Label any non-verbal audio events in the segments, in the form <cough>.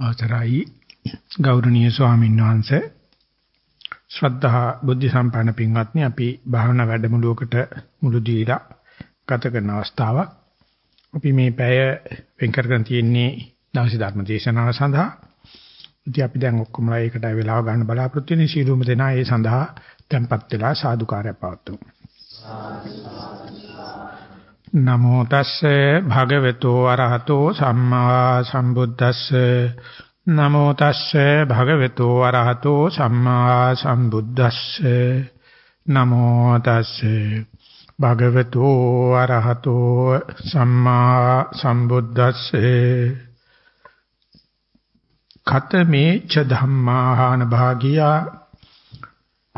අවසරයි. ගෞරවනීය ස්වාමීන් වහන්සේ ශ්‍රද්ධා බුද්ධ සම්පන්න පින්වත්නි අපි භාවනා වැඩමුළුවකට මුළු දීලා ගත කරන අවස්ථාවක්. අපි මේ පැය වෙන් කරගෙන තියෙන්නේ දවසේ ධර්ම දේශනාව සඳහා. ඉතින් අපි දැන් ඔක්කොමලා ඒකට වෙලාව ගන්න බලාපොරොත්තු වෙන සීලුම දෙනා ඒ සඳහා tempත් වෙලා සාදුකාරය පවත්වමු. නමෝ තස්සේ භගවතු අරහතෝ සම්මා සම්බුද්දස්සේ. නමෝ තස්සේ භගවතු අරහතෝ සම්මා සම්බුද්දස්සේ. නමෝ තස්සේ භගවතු අරහතෝ සම්මා සම්බුද්දස්සේ. ඛතමේ ච ධම්මාහන භාගියා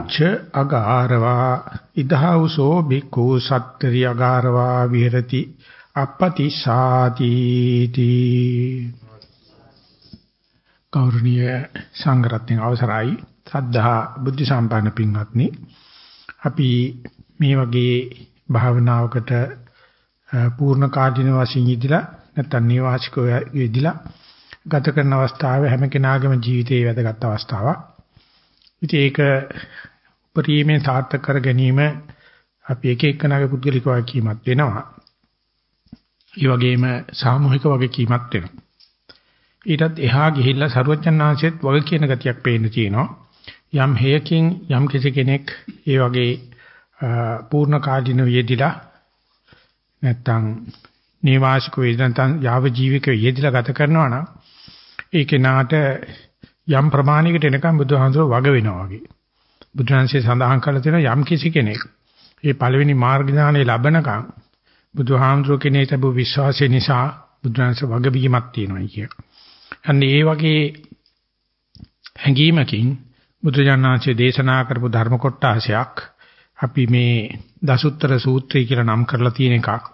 ච අගාරවා. ඉදහවසෝ බිකු සත්තරිය අගාරවා විහෙරති. අපපති සාති තී ගෞරවනීය සංඝරත්නයේ අවසරයි. සද්ධා බුද්ධ සම්පන්න පින්වත්නි අපි මේ වගේ භාවනාවකට පූර්ණ කාර්යන වශයෙන් යෙදিলা නැත්නම් නිවාසිකව යෙදিলা ගත කරන අවස්ථාවේ හැම කෙනාගේම ජීවිතයේ වැදගත් අවස්ථාවක්. ඉතින් ඒක උපරිමයෙන් සාර්ථක කර ගැනීම අපි එක එක්කනාගේ පුද්ගලික වගකීමක් වෙනවා. ඒ වගේම සාමූහික වගකීමක් වෙනවා. ඊටත් එහා ගිහිල්ලා සරුවචනාංශෙත් වග කියන ගතියක් පේන්න තියෙනවා. යම් හේයකින් යම් කිසි කෙනෙක් ඒ වගේ පූර්ණ කාලින වේදිලා නැත්තම් නේවාසික වේදනතන් යාව ජීවික වේදිලා ගත කරනවා නම් ඒ කෙනාට යම් ප්‍රමාණයකට එනකම් බුදුහාමුදුරුවෝ වග වෙනවා වගේ. බුදුහන්සේ සඳහන් කළ තියෙන යම් කිසි කෙනෙක් මේ පළවෙනි මාර්ග ඥානෙ ලබනකම් බුදුහාමුදුරුවෝ කෙනේ තිබු විශ්වාසය නිසා බුදුහන්සේ වගබීමක් තියෙනවා කිය. අන්න ඒ වගේ හැඟීමකින් බුදුජානනාංශයේ දේශනා කරපු ධර්ම කොටාසයක් අපි මේ දසුත්තර සූත්‍රය කියලා නම් කරලා තියෙන එකක්.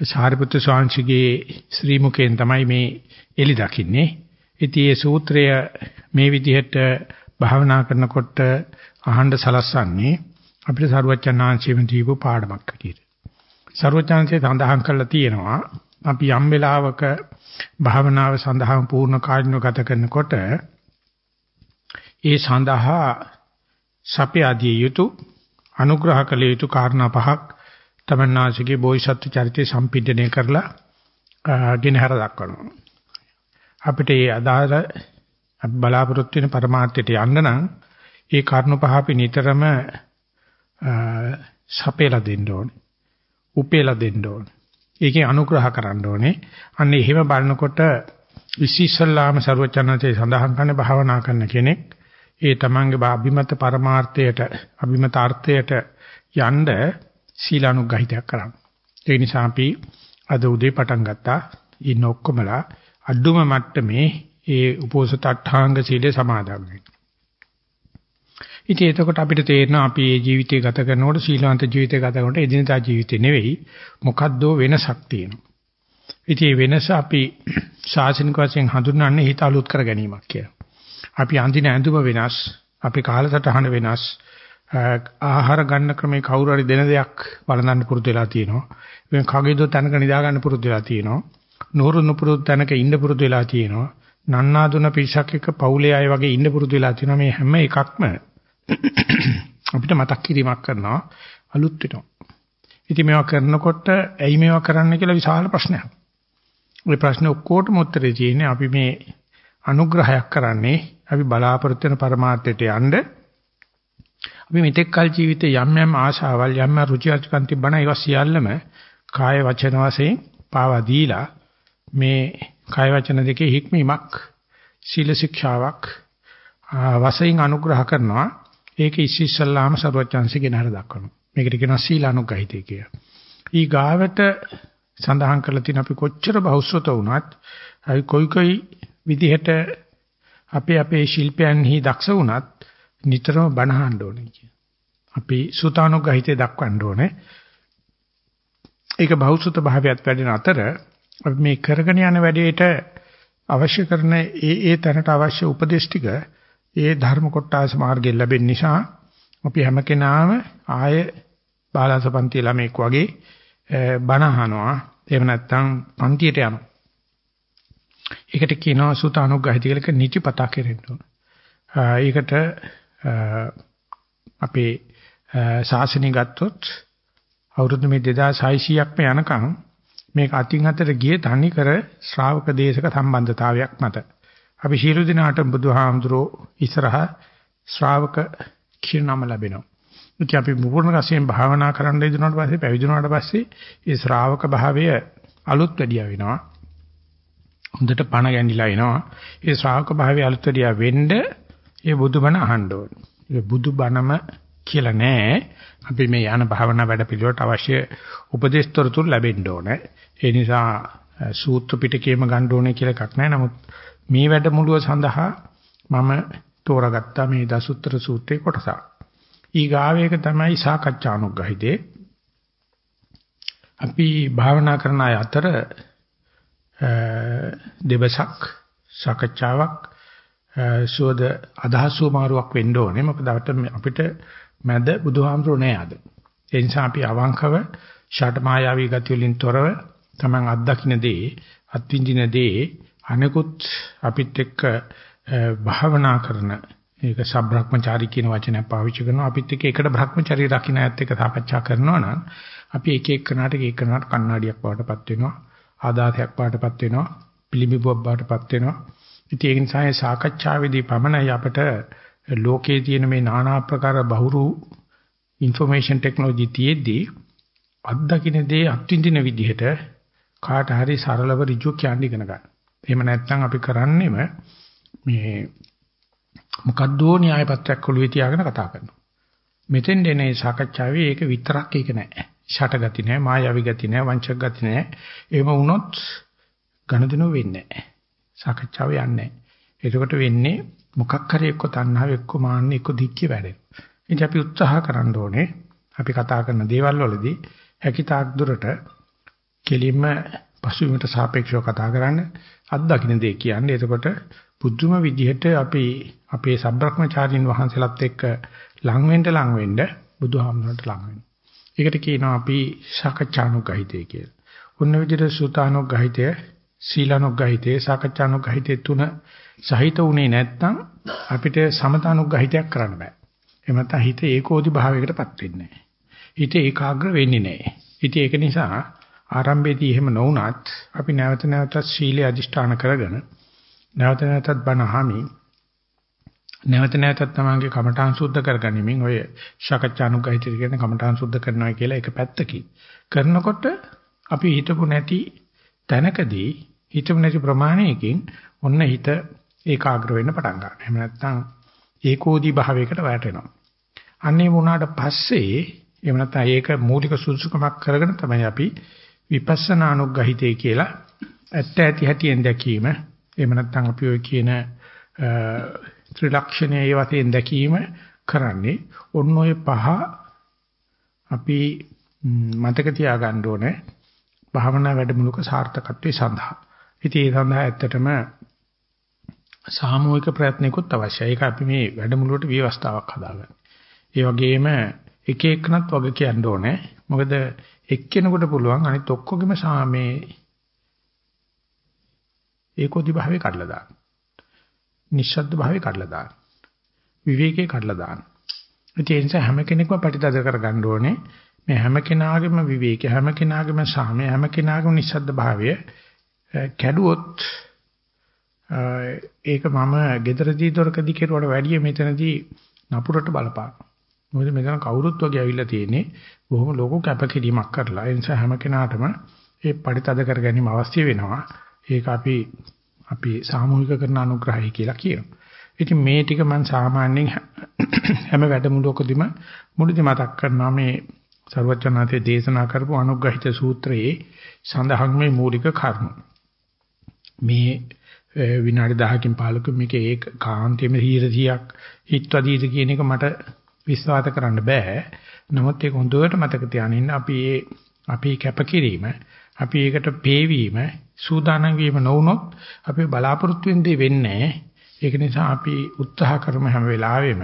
සාරිපුත්‍ර ස්වාමීන්ගේ ශ්‍රී මුකෙන් තමයි මේ එලි දකින්නේ. ඉතින් මේ සූත්‍රය මේ විදිහට භාවනා කරනකොට අහඬ සලස්සන්නේ අපිට සරුවචනාංශයෙන් දීපු පාඩමක් විදියට. සරුවචනාංශය සඳහන් කරලා තියෙනවා අපි යම් වෙලාවක භාවනාව සඳහා පූර්ණ කාර්යන ගත කරනකොට ඒ සඳහා සපයාදී යුතු අනුග්‍රහ කළ යුතු කාරණා පහක් තමන්නාසිකේ බෝසත්ත්ව චරිතය සම්පින්දනය කරලා ගෙනහැර දක්වනවා. අපිට ඒ අදාළ අපි බලාපොරොත්තු වෙන પરමාර්ථයට යන්න නම් ඒ කරුණ පහ අපි නිතරම සපේලා දෙන්න ඕනේ. උපේලා දෙන්න ඕනේ. ඒකේ අනුග්‍රහ කරන්න ඕනේ. අන්න එහෙම බලනකොට ඉසිසල්ලාම ਸਰවචනතේ සඳහන් කරන භාවනා කරන කෙනෙක් ඒ තමන්ගේ අභිමත પરමාර්ථයට අභිමත අර්ථයට යන්න සීලානුගහිතයක් කරන්න. ඒ නිසා අපි අද උදේ පටන් ගත්තා ඉන්න ඔක්කොමලා අඩුම මට්ටමේ ඒ උපෝසත අට්ඨාංග සීලය සමාදන් වෙන්න. ඉතින් එතකොට අපිට තේරෙනවා අපි මේ ජීවිතය ගත කරනකොට ශීලවන්ත ජීවිතය ගත කරනකොට එදිනදා ජීවිතේ නෙවෙයි මොකද්දෝ වෙනසක් තියෙනවා. ඉතින් මේ වෙනස අපි ශාසනික වශයෙන් හඳුන්වන්නේ හිත අලුත් කර ගැනීමක් කියලා. අපි අඳින ඇඳුම වෙනස්, අපි කාලසටහන වෙනස්, ආහාර ගන්න ක්‍රමේ කවුරු හරි දෙන දෙයක් බලන්න පුරුදු වෙලා තියෙනවා. වෙන කගෙදෝ තැනක නිදා ගන්න පුරුදු වෙලා තියෙනවා. නూరు නුපුරුදු තැනක ඉන්න පුරුදු වෙලා තියෙනවා. නන්නාදුන පිරිසක් එක්ක පවුලේ අය වගේ ඉන්න පුරුදු වෙලා තියෙනවා මේ හැම එකක්ම <coughs> අපිට මතක් කිරීමක් කරනවා අලුත් වෙනවා. ඉතින් මේවා කරනකොට ඇයි මේවා කරන්න කියලා විශාල ප්‍රශ්නයක්. ওই ප්‍රශ්නේ ඔක්කොටම උත්තරේ තියෙන්නේ අපි මේ අනුග්‍රහයක් කරන්නේ අපි බලාපොරොත්තු වෙන පරමාර්ථයට යන්න අපි මෙතෙක් කල ජීවිතේ යම් යම් ආශාවල් යම් යම් රුචි අරුචිකම් තිබුණා ඒවා සියල්ලම කාය වචන වශයෙන් පාවා දීලා මේ කාය වචන දෙකේ හික්මීමක් සීල ශික්ෂාවක් වශයෙන් අනුග්‍රහ කරනවා ඒක ඉස්සෙල්ලාම සරුවචාන්සිකේ නහර දක්වනවා මේකට කියනවා සීලානුගහිතය කියලා. ඊ ගාවට සඳහන් කරලා තියෙන අපි කොච්චර බහුශ්‍රත වුණත් අපි කොයි කොයි විදිහට අපේ අපේ ශිල්පයන්හි දක්ෂ වුණත් නිතරම බණහන්න ඕනේ කියන. අපි සුතානුගහිතේ දක්වන්න ඕනේ. ඒක බහුසුත භාවයත් වැඩෙන අතර අපි මේ කරගෙන යන වැඩේට අවශ්‍ය කරන ඒ ඒ තැනට අවශ්‍ය උපදේශ ටික ඒ ධර්ම කොටාස මාර්ගයෙන් ලැබෙන නිසා අපි හැම කෙනාම ආය බාලසපන්ති ළමෙක් වගේ බණ අහනවා. එහෙම නැත්නම් පන්තියට යනවා. ඒකට කියනවා සුතානුග්‍රහිත කියලා. නිතිපතා කෙරෙන්න ඕන. ඒකට අපේ ශාසනය ගත්තොත් අවුරුදු මේ 2600ක්ම යනකම් මේක අතින් අතට ගියේ තනි කර ශ්‍රාවක දේශක සම්බන්ධතාවයක් මත. අපි ශීල දිනාට බුදුහාමුදුරෝ ඉස්සරහා ශ්‍රාවක කියන නම ලැබෙනවා. ඉතින් අපි මුපුරණ වශයෙන් භාවනා කරන්න ඉදුණාට පස්සේ පැවිදුණාට පස්සේ ඒ ශ්‍රාවක භාවය අලුත් වැඩියා වෙනවා. හොඳට පණ ගැන්විලා එනවා. ඒ ශ්‍රාවක භාවය අලුත් වැඩියා වෙන්න ඒ බුදුබණ අහන්න ඕනේ. ඒ බුදුබණම කියලා නෑ. අපි මේ යන භාවනා වැඩ පිළිවෙලට අවශ්‍ය උපදේශ තොරතුරු ලැබෙන්න ඕනේ. ඒ නිසා සූත්‍ර පිටකේම ගන්න ඕනේ කියලා එකක් නෑ. නමුත් මේ වැඩමුළුව සඳහා මම තෝරාගත්තා මේ දසුත්තර සූත්‍රයේ කොටසක්. ඊගාවේක තමයි සාකච්ඡානුග්‍රහිතේ. අපි භාවනා කරන අය අතර දෙවසක් සාකච්ඡාවක් සුවද අදහසු මාරුවක් වෙන්න ඕනේ. මොකද අපිට මැද බුදුහාමුදුරුවෝ නෑ අද. ඒ නිසා අපි අවංකව ෂට මායාවී ගති වලින් තොරව Taman අත්දකින්න දේ, අත්විඳින දේ අනෙකුත් අපිත් එක්ක භාවනා කරන ඒක සබ්‍රහ්මචාරී කියන වචනය පාවිච්චි කරනවා අපිත් එක්ක එකට බ්‍රහ්මචාරී රකින්න ඇත්ත එක්ක සාකච්ඡා කරනවා නම් අපි එක එකනාට එක එකනාට කණ්ණාඩියක් වඩටපත් වෙනවා ආදාතයක් වඩටපත් වෙනවා පිළිඹුවක් වඩටපත් වෙනවා ඉතින් ඒ නිසා මේ සාකච්ඡාවේදී පමණයි අපිට ලෝකයේ තියෙන මේ নানা ආකාර බහුරු ইনফরমේෂන් ටෙක්නොලොජි තියේදී අත්දකින්න දේ අත්විඳින විදිහට කාට හරි සරලව ඍජු කියන්න ඉගෙන ගන්න. එහෙම නැත්නම් අපි කරන්නේම මේ මොකද්ද න්‍යාය පත්‍රයක් ඔළුවේ තියාගෙන කතා කරනවා. මෙතෙන් එන සාකච්ඡාවේ ඒක විතරක් ඒක නෑ. ෂටගති නෑ, මායවි ගති නෑ, වංචක ගති නෑ. එහෙම වුණොත් ඝනදිනු වෙන්නේ නෑ. සාකච්ඡාව යන්නේ නෑ. එතකොට වෙන්නේ මොකක් හරි එක්ක තණ්හාව එක්ක මාන්න එක්ක දික්කිය වැඩෙනවා. ඉතින් අපි උත්සාහ කරන්න ඕනේ අපි කතා කරන දේවල් වලදී හැකිතාක් දුරට කෙලින්ම පසුබිමට සාපේක්ෂව කතා කරන්න අත්දකින්න දේ කියන්නේ. එතකොට බුද්ධම විදිහට අපි අපේ සබ්‍රක්‍මචාරින් වහන්සේලාත් එක්ක ලං වෙන්න ලං වෙන්න බුදුහාමුදුරන්ට ලං වෙනවා. ඒකට කියනවා අපි සාකච්ඡානුගහිතය කියලා. ඔන්න විදිහට සූතානුගහිතය, සීලානුගහිතය, සාකච්ඡානුගහිතය තුන සහිත උනේ නැත්නම් අපිට සමතානුග්‍රහිතයක් කරන්න බෑ. එහෙම නැත්නම් හිත ඒකෝදි භාවයකටපත් වෙන්නේ නැහැ. හිත ඒකාග්‍ර වෙන්නේ නැහැ. ඉතින් ඒක නිසා ආරම්භයේදී එහෙම නොවුනත් අපි නැවත නැවතත් සීලය අදිෂ්ඨාන කරගෙන නැවත නැවතත් බණ අහමි. නැවත නැවතත් තමන්ගේ කමඨාන් සුද්ධ කරගනිමින් ඔය ශකච්ඡානුගහිත කියන කමඨාන් සුද්ධ කරනවා කියලා එක පැත්තකින් කරනකොට අපි හිතපු නැති තැනකදී හිතපු නැති ප්‍රමාණයකින් ඔන්න හිත ඒකාග්‍ර වෙන්න පටන් ගන්නවා. එහෙම නැත්නම් ඒකෝදි භාවයකට වැටෙනවා. අන්නේ වුණාට පස්සේ එහෙම නැත්නම් ඒක මූලික සුසුකමක් කරගෙන තමයි අපි විපස්සනා අනුග්‍රහිතය කියලා ඇත්ත ඇති හැටියෙන් දැකීම එහෙම නැත්නම් අපි ඔය කියන ත්‍රිලක්ෂණයේ වශයෙන් දැකීම කරන්නේ ඔන්න ඔය පහ අපි මතක තියාගන්න ඕනේ භාවනා වැඩමුළුක සාර්ථකත්වයේ සඳහා. ඉතින් ඒ සඳහා ඇත්තටම සාමූහික ප්‍රයත්නයකුත් අවශ්‍යයි. ඒක අපි මේ වැඩමුළුවට විවස්ථාවක් හදාගන්න. ඒ වගේම එක එකනත් වග කියන්න ඕනේ. මොකද එක්කෙනෙකුට පුළුවන් අනිත් ඔක්කොගෙම සාමේ ඒකෝදි භාවයේ කඩලා දාන්න. නිශ්ශබ්ද භාවයේ කඩලා දාන්න. විවේකයේ කඩලා දාන්න. ඒ නිසා හැම කෙනෙක්ම ප්‍රතිතද කරගන්න ඕනේ. මේ හැම කෙනාගේම විවේකය හැම කෙනාගේම සාමය හැම කෙනාගේම නිශ්ශබ්ද භාවය කැඩුවොත් ඒක මම gederදී දොරකදී කෙරුවට වැඩිය මෙතනදී නපුරට බලපාන. මොකද මෙතන කවුරුත් වගේ ඇවිල්ලා තියෙන්නේ බොහොම ලොකු කැපකිරීමක් කරලා. ඒ නිසා හැම කෙනාටම ඒ පරිතද කර ගැනීම අවශ්‍ය වෙනවා. ඒක අපි අපි සාමූහික කරන අනුග්‍රහය කියලා කියනවා. ඉතින් මේ ටික මම සාමාන්‍යයෙන් හැම වැඩමුළුවකදීම මුලදී මතක් කරනවා මේ සර්වචනාතේ දේශනා කරපු අනුග්‍රහිත සූත්‍රයේ සඳහන් මේ මූලික කර්ම. මේ විනාඩි 10කින් 15කින් මේක ඒක කාන්තේම 100ක් හිටවදීද කියන එක මට විශ්වාස කරන්න බෑ. නමුත් ඒක හොඳට මතක තියාගන්න අපි ඒ අපි කැපකිරීම අපි ඒකට පේවීම සූදානම් වීම නොවුනොත් අපි බලාපොරොත්තු වෙන්නේ වෙන්නේ ඒක නිසා අපි උත්සාහ කරමු හැම වෙලාවෙම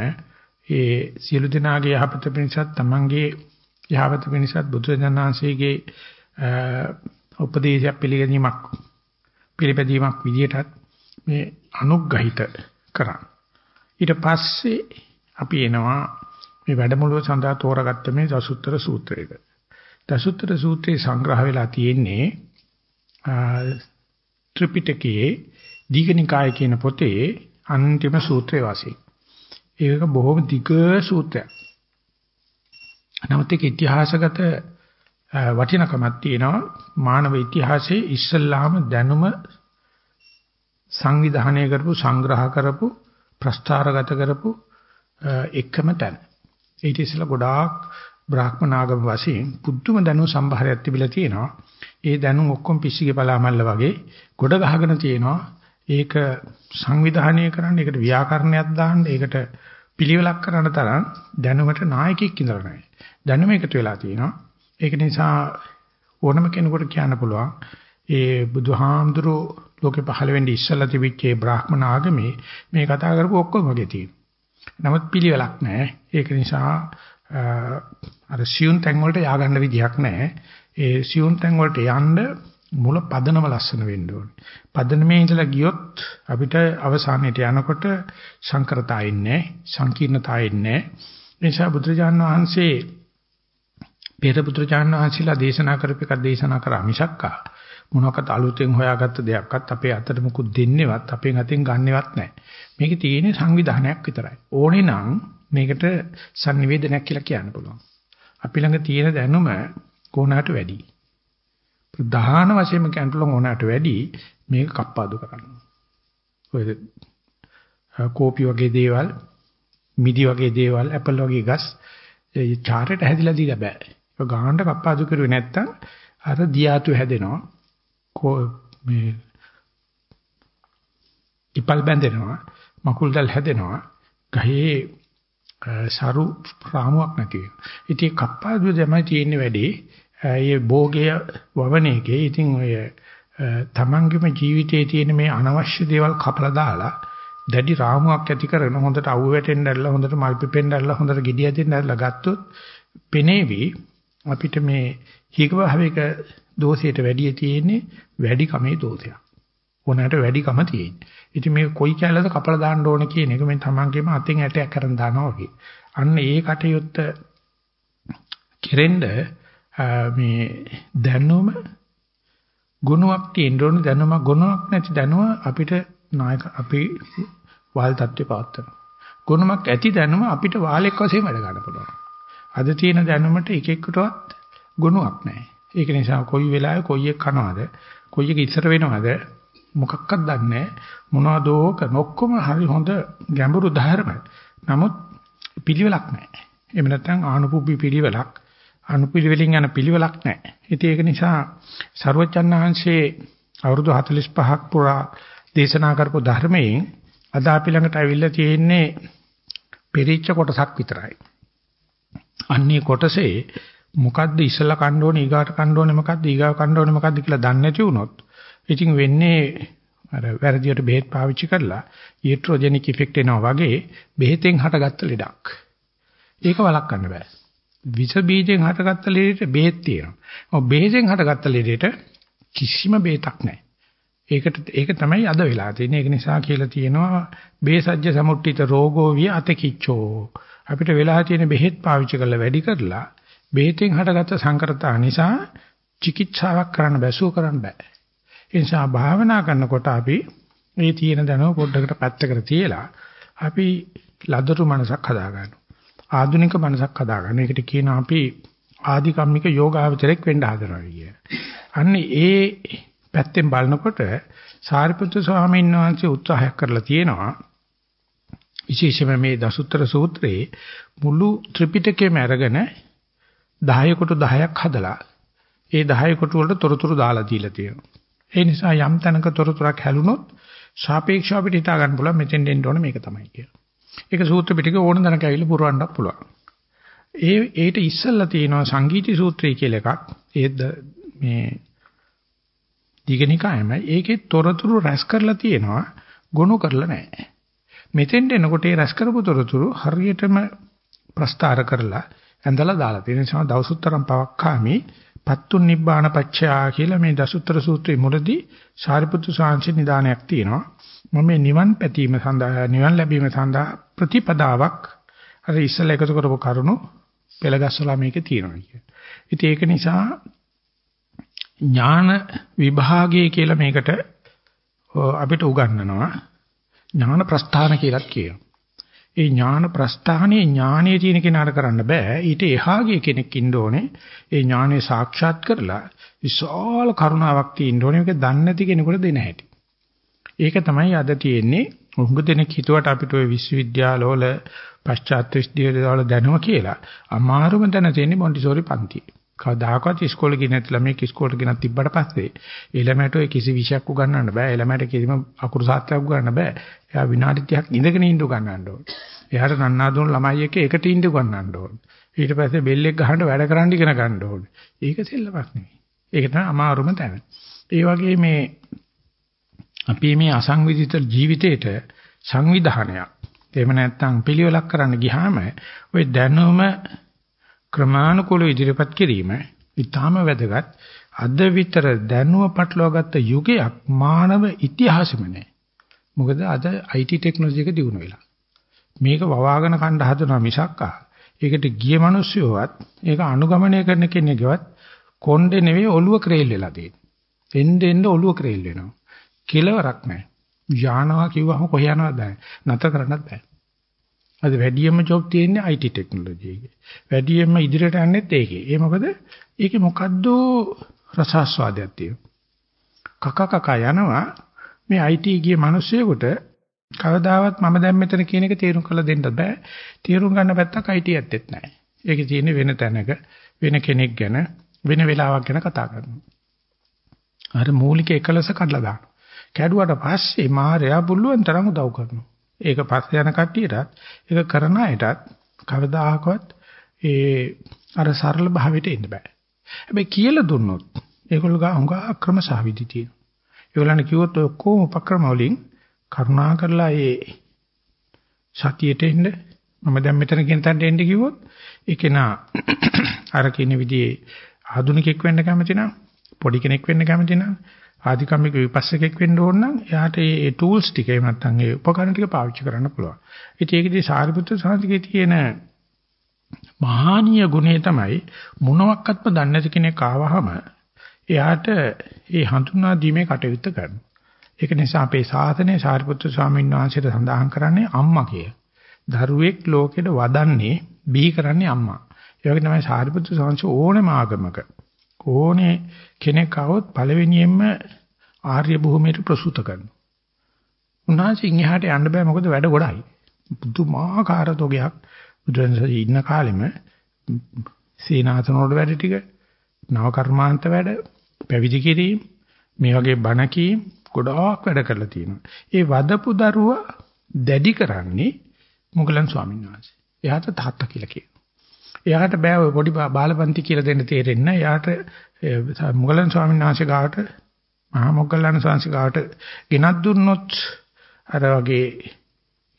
ඒ සියලු දෙනාගේ යහපත පිණිසත් තමන්ගේ යහපත පිණිසත් බුදුරජාණන්සේගේ උපදේශය පිළිගැනීමක් පිළිපැදීමක් විදියටත් මේ අනුග්‍රහිත කරා. ඊට පස්සේ අපි එනවා මේ වැඩමුළුව සඳහා තෝරාගත්ත මේ දසුත්තර සූත්‍රයක. දසුත්තර සූත්‍රයේ සංග්‍රහ වෙලා තියෙන්නේ ත්‍රිපිටකයේ දීඝනිකාය කියන පොතේ අන්තිම සූත්‍රයේ වශයෙන්. ඒක බොහොම දිග සූත්‍රයක්. නමුත් ඒක ඉතිහාසගත වටිනකමක් තියෙනවා මානව ඉතිහාසයේ ඉස්සල්ලාම දැනුම සංවිධානය කරපු සංග්‍රහ කරපු ප්‍රස්ථාරගත කරපු එකම තැන. ඊට ඉස්සෙල්ලා ගොඩාක් බ්‍රාහ්මනාගම වශයෙන් පුදුම දැනුම් සම්භාරයක් තිබිලා තියෙනවා. ඒ දැනුම් ඔක්කොම පිස්සිගේ පලාමල්ල වගේ ගොඩ ගහගෙන තියෙනවා. ඒක සංවිධානය කරන්න, ඒකට ව්‍යාකරණයක් දාන්න, ඒකට පිළිවෙලක් කරන්න තරම් දැනුමට නායකයෙක් ඉඳලා නැහැ. දැනුම එකතු වෙලා තියෙනවා. ඒක නිසා ඕනම කෙනෙකුට කියන්න පුළුවන් ඒ බුදුහාමුදුරෝ ලෝකෙ පහළ වෙන්නේ ඉස්සලා තිබිච්ච ඒ බ්‍රාහ්මණ ආගමේ මේ කතා කරපු ඔක්කොම වගේ තියෙනවා. නමුත් පිළිවෙලක් නැහැ. ඒක නිසා අර සියුන් තැන් වලට ය아가න්න විදියක් නැහැ. ඒ සියුන් තැන් වලට යන්න මුල පදනම ලස්සන වෙන්න ඕනේ. පදනමේ ඉඳලා ගියොත් අපිට අවසානයේට යනකොට සංකරතාවෙන්නේ සංකීර්ණතාවෙන්නේ නිසා බුදුරජාණන් වහන්සේ පෙර බුදුරජාණන් වහන්සේලා දේශනා කරපු එකක් දේශනා කරා මිසක්කා මොනවාකට අලුතෙන් හොයාගත්ත දෙයක්වත් අපේ අතට මුකුත් දෙන්නේවත් අපෙන් අතෙන් ගන්නේවත් නැහැ. මේකේ තියෙන්නේ සංවිධානයක් විතරයි. ඕනේ නම් මේකට sannivedanayak කියලා කියන්න පුළුවන්. අපි ළඟ තියෙන දැනුම කොහොනාට වැඩි. ප්‍රධාන වශයෙන්ම කියන්න ඕනට වැඩි මේක කප්පාදු කරන්න. ඔය කෝපි වගේ දේවල්, මිදි වගේ දේවල්, ඇපල් වගේ ගස් චාරයට හැදිලා දීලා බෑ. ඒක ගානට කප්පාදු කරුවේ නැත්තම් අර දියාතු හැදෙනවා. මේ ඉපල් බැඳෙනවා මකුල් දැල් හැදෙනවා ගහේ සරු රාමුවක් නැති වෙනවා. ඉතින් කප්පාදුව තමයි තියෙන්නේ වැඩි. ඒ භෝගය වවන එකේ. ඉතින් ඔය තමන්ගේම ජීවිතයේ තියෙන මේ අනවශ්‍ය දේවල් කපලා දාලා දැඩි රාමුවක් ඇති කරගෙන හොඳට අවු වැටෙන්න ඇරලා හොඳට මල් පිපෙන්න ඇරලා හොඳට gediy ඇදෙන්න ඇරලා ගත්තොත් පෙනේවි අපිට මේ හිගවහවේක දෝෂයට වැඩිය තියෙන්නේ වැඩි කමේ දෝෂයක්. ඕනෑමට වැඩි කම තියෙන්නේ. ඉතින් මේ කොයි කැලලද කපලා දාන්න ඕන කියන එක මේ තමන්ගේම අතින් ඇටයක් කරන් දානවා වගේ. අන්න ඒ කටයුත්ත කෙරෙන්න මේ දැනුම ගුණයක් තියෙන්න ඕන දැනුම ගුණයක් නැති දැනුම අපිට නායක අපි වාල් තත්ත්වේ පවත්වනවා. ගුණයක් ඇති දැනුම අපිට වාලෙක් වශයෙන් වැඩ ගන්න පුළුවන්. අද තියෙන දැනුමට එක එකටවත් ගුණයක් නැහැ. ඒක නිසා කොයි වෙලාවෙ කොයි එක කනවද කොයි එක ඉස්සර වෙනවද මොකක්වත් දන්නේ මොනවදෝ කරන ඔක්කොම හරි හොඳ ගැඹුරු ධර්ම. නමුත් පිළිවෙලක් නැහැ. එහෙම නැත්නම් ආනුපුබ්බි පිළිවෙලක් අනුපිළිවෙලින් යන පිළිවෙලක් නැහැ. ඉතින් ඒක නිසා ਸਰවචන්නාංශේ අවුරුදු 45ක් පුරා දේශනා කරපු ධර්මයෙන් අද අපි ළඟට අවිල්ල තියෙන්නේ පෙරිච්ච කොටසක් විතරයි. අන්නේ කොටසේ මොකද්ද ඉස්සලා කන්න ඕනේ ඊගාට කන්න ඕනේ මොකද්ද ඊගාව කන්න ඕනේ මොකද්ද කියලා දන්නේ නැති වුණොත් ඉතින් වෙන්නේ අර වැරදියට බෙහෙත් පාවිච්චි කරලා ඊට්‍රොජෙනික් ඉෆෙක්ට් එනවා වගේ බෙහෙතෙන් හටගත්ත ලෙඩක්. ඒක වළක්වන්න බෑ. විස බීජෙන් හටගත්ත ලෙඩේට බෙහෙත් තියෙනවා. ඔව් බෙහෙතෙන් හටගත්ත ලෙඩේට කිසිම බෙහෙතක් නැහැ. ඒකට ඒක තමයි අද වෙලා තියෙන්නේ. ඒක නිසා කියලා තියෙනවා බේසජ්‍ය සමුට්ඨිත රෝගෝ විය අතකිච්චෝ. අපිට වෙලා තියෙන බෙහෙත් පාවිච්චි කරලා වැඩි කරලා බෙහෙතෙන් හටගත්ත සංකරතා නිසා චිකිත්සාවක් කරන්න බැසුව කරන්න බෑ. ඒ නිසා භාවනා කරනකොට අපි මේ තියෙන දැනුම පොඩ්ඩකට පැත්තකට තියලා අපි ලදරු මනසක් හදාගන්නවා. ආධුනික මනසක් හදාගන්න. ඒකට කියනවා අපි ආධිකම්මික යෝගාවචරයක් වෙන්න හදනවා කිය. අන්න ඒ පැත්තෙන් බලනකොට සාරිපුත්‍ර ස්වාමීන් වහන්සේ උත්සාහයක් කරලා තියෙනවා. විශේෂයෙන්ම මේ දසුත්තර සූත්‍රයේ මුළු ත්‍රිපිටකයම අරගෙන 10 කොට 10ක් හදලා ඒ 10 කොට වලට තොරතුරු දාලා දීලා තියෙනවා. ඒ නිසා යම් තැනක තොරතුරක් හැලුනොත් සාපේක්ෂව අපිට හිතා ගන්න පුළුවන් මෙතෙන් දෙන්න ඕනේ මේක තමයි කියලා. ඒක සූත්‍ර පිටක ඕන තැනක ඇවිල්ලා පුරවන්නත් පුළුවන්. ඒ ඒට ඉස්සල්ලා තියෙනවා සංගීති සූත්‍රය කියලා එකක්. ඒ මේ දීගනිකායමයි ඒකේ තොරතුරු රැස් කරලා තියෙනවා ගොනු කරලා නැහැ. මෙතෙන්ට එනකොට ඒ රැස් කරපු තොරතුරු හරියටම ප්‍රස්තාර කරලා ඇඳලා දාලා තියෙන නිසා දවසුත්තරම් පවක්කාමි පත්තුන් නිබ්බාන පච්චයා කියලා මේ දසුත්තර සූත්‍රයේ මුලදී සාරිපුත්තු සාංශි නිදානයක් තියෙනවා. මම මේ නිවන් පැතීම සඳහා නිවන් ලැබීම සඳහා ප්‍රතිපදාවක් අර ඉස්සෙල්ලා එකතු කරපු කරුණු පෙළගස්සලා මේකේ තියෙනවා කිය. ඉතින් ඒක නිසා ඥාන විභාගය කියලා මේකට අපිට උගන්වනවා. ඥාන ප්‍රස්ථාන කියලාත් කියනවා. ඒ ඥාන ප්‍රස්ථානයේ ඥානයේ තියෙන කෙනාට කරන්න බෑ. ඊට එහාගේ කෙනෙක් ඉන්න ඕනේ. ඒ ඥානය සාක්ෂාත් කරලා විශාල කරුණාවක් තියෙන්න ඕනේ. මේක දන්නේ නැති කෙනෙකුට දෙන හැටි. ඒක තමයි අද තියෙන්නේ. උඟ දෙනෙක් හිතුවට අපිට ওই විශ්වවිද්‍යාලවල පශ්චාත් විශ්වවිද්‍යාලවල දැනුම කියලා. අමාරුම දැන තියෙන්නේ මොන්ටිසෝරි පන්තියේ. කවදාකවත් ඉස්කෝලේ ගිහින් නැති ළමෙක් ඉස්කෝලේට ගෙනත් තිබ්බට පස්සේ ඒ ළමයට ඔය කිසි විෂයක් උගන්වන්න බෑ. ඒ ළමයට කිසිම අකුරු සාත්‍රයක් උගන්වන්න බෑ. එයා විනාඩි 30ක් ඉඳගෙන ඉන්න උගන්වන්න ඕනේ. එයාට නන්නාදුන ළමයි එක්ක එකට ඉන්න උගන්වන්න ඕනේ. ඊට පස්සේ බෙල් එක ගහන්න වැඩ කරන්න ඉගෙන ගන්න ඕනේ. ඒක සෙල්ලමක් නෙවෙයි. ඒක තමයි අමාරුම තැන. ඒ වගේ මේ අපි මේ අසංවිධිත ජීවිතේට සංවිධානයක් එහෙම නැත්නම් පිළිවෙලක් කරන්න ගියාම ওই දැනුම ක්‍රමානුකූලව ඉදිරිපත් කිරීම ඊටාම වැදගත්. අද විතර දැනුව පටලවාගත්ත යුගයක් මානව ඉතිහාසෙම නැහැ. මොකද අද IT ටෙක්නොලොජි එක දියුණු වෙලා. මේක වවාගෙන කණ්ඩ හදනවා මිසක්කා. ඒකට ගිය මිනිස්සුවත් ඒක අනුගමනය කරන කෙනෙක්ගේවත් කොණ්ඩේ නෙවෙයි ඔළුව ක්‍රේල් වෙලා තියෙන්නේ. එන්න එන්න ඔළුව ක්‍රේල් වෙනවා. කෙලවරක් නැහැ. යානවා කිව්වම කොහේ යනවද නැත කරන්නත් බෑ. අද වැඩියෙන්ම ජොබ් තියෙන්නේ IT ටෙක්නොලොජි එකේ. වැඩියෙන්ම ඉදිරියට යන්නේත් ඒකේ. ඒ මොකද ඒකේ මොකද්ද රසාස්වාදයක් තියෙනවා. කක කක යනවා මේ IT ගිය මිනිස්සුයෙකුට කවදාවත් මම දැන් මෙතන කියන එක තේරුම් කරලා දෙන්න බෑ. තේරුම් ගන්න පැත්තක් IT ඇත්තෙත් නැහැ. ඒකේ තියෙන්නේ වෙන තැනක වෙන කෙනෙක් ගැන වෙන වෙලාවක් ගැන කතා කරනවා. අර මූලික එකලස කඩලා දානවා. කැඩුවට පස්සේ මායя පුළුවන් තරම් උදව් කරනවා. ඒක පස්සේ යන කට්ටියටත් ඒක කරන අයටත් කවදාහකවත් ඒ අර සරල භාවයට එන්න බෑ. හැබැයි කියලා දුන්නොත් ඒගොල්ලෝ ගා හුඟ අක්‍රම සාවිදි තියෙනවා. ඒගොල්ලන් කිව්වොත් ඔක්කොම උපක්‍රම වලින් කරුණා කරලා ඒ සතියට එන්න මම දැන් මෙතන කියන තැනට එන්න කිව්වොත් ඒක නා <clears throat> අර කියන විදිහේ ආධුනිකෙක් වෙන්න කැමති නම් පොඩි කෙනෙක් වෙන්න කැමති නම් ආධිකම්මික විපස්සකෙක් වෙන්න ඕන නම් එයාට මේ ටූල්ස් ටික එහෙම නැත්නම් ඒ උපකරණ ටික පාවිච්චි කරන්න පුළුවන්. ඉතින් ඒකදී සාරිපුත්‍ර සාන්තිකේ තියෙන මහානීය ගුණය තමයි මොනවත්ක්ත්ම දන්නේ නැති කෙනෙක් ආවහම එයාට ඒ හඳුනා දීමේ කටයුත්ත කරනවා. ඒක නිසා අපේ ශාසනයේ සාරිපුත්‍ර ස්වාමීන් වහන්සේට සඳහන් කරන්නේ අම්මා කිය. දරුවෙක් ලෝකෙට වදන්නේ බිහි කරන්නේ අම්මා. ඒ වගේ තමයි සාරිපුත්‍ර ස්වාමීන් ඕනෑම ආගමක ඕනේ කෙනෙක් આવොත් පළවෙනියෙන්ම ආර්ය භූමියට ප්‍රසූත කරනවා. උන්වහන්සේ ඉහාට යන්න බෑ මොකද වැඩ ගොඩයි. පුදුමාකාර තෝගයක් බුදුරජාණන් ඉන්න කාලෙම සීනාසන වල වැඩ ටික නව කර්මාන්ත වැඩ පැවිදි කිරීම මේ වගේ බණ කීම් ගොඩාක් වැඩ කරලා තියෙනවා. ඒ වදපු දරුවා දැඩි කරන්නේ මොගලන් ස්වාමීන් වහන්සේ. එයාට තාත්තා කියලා කියනවා. එයාට බෑ ඔය පොඩි බාලපන්ති කියලා දෙන්න තේරෙන්නේ නැහැ. එයාට මොගලන් ස්වාමීන් වහන්සේ ගාවට මහා මොග්ගල්ලාන ස්වාමීන් ගාවට ගෙනත් දුන්නොත් අර වගේ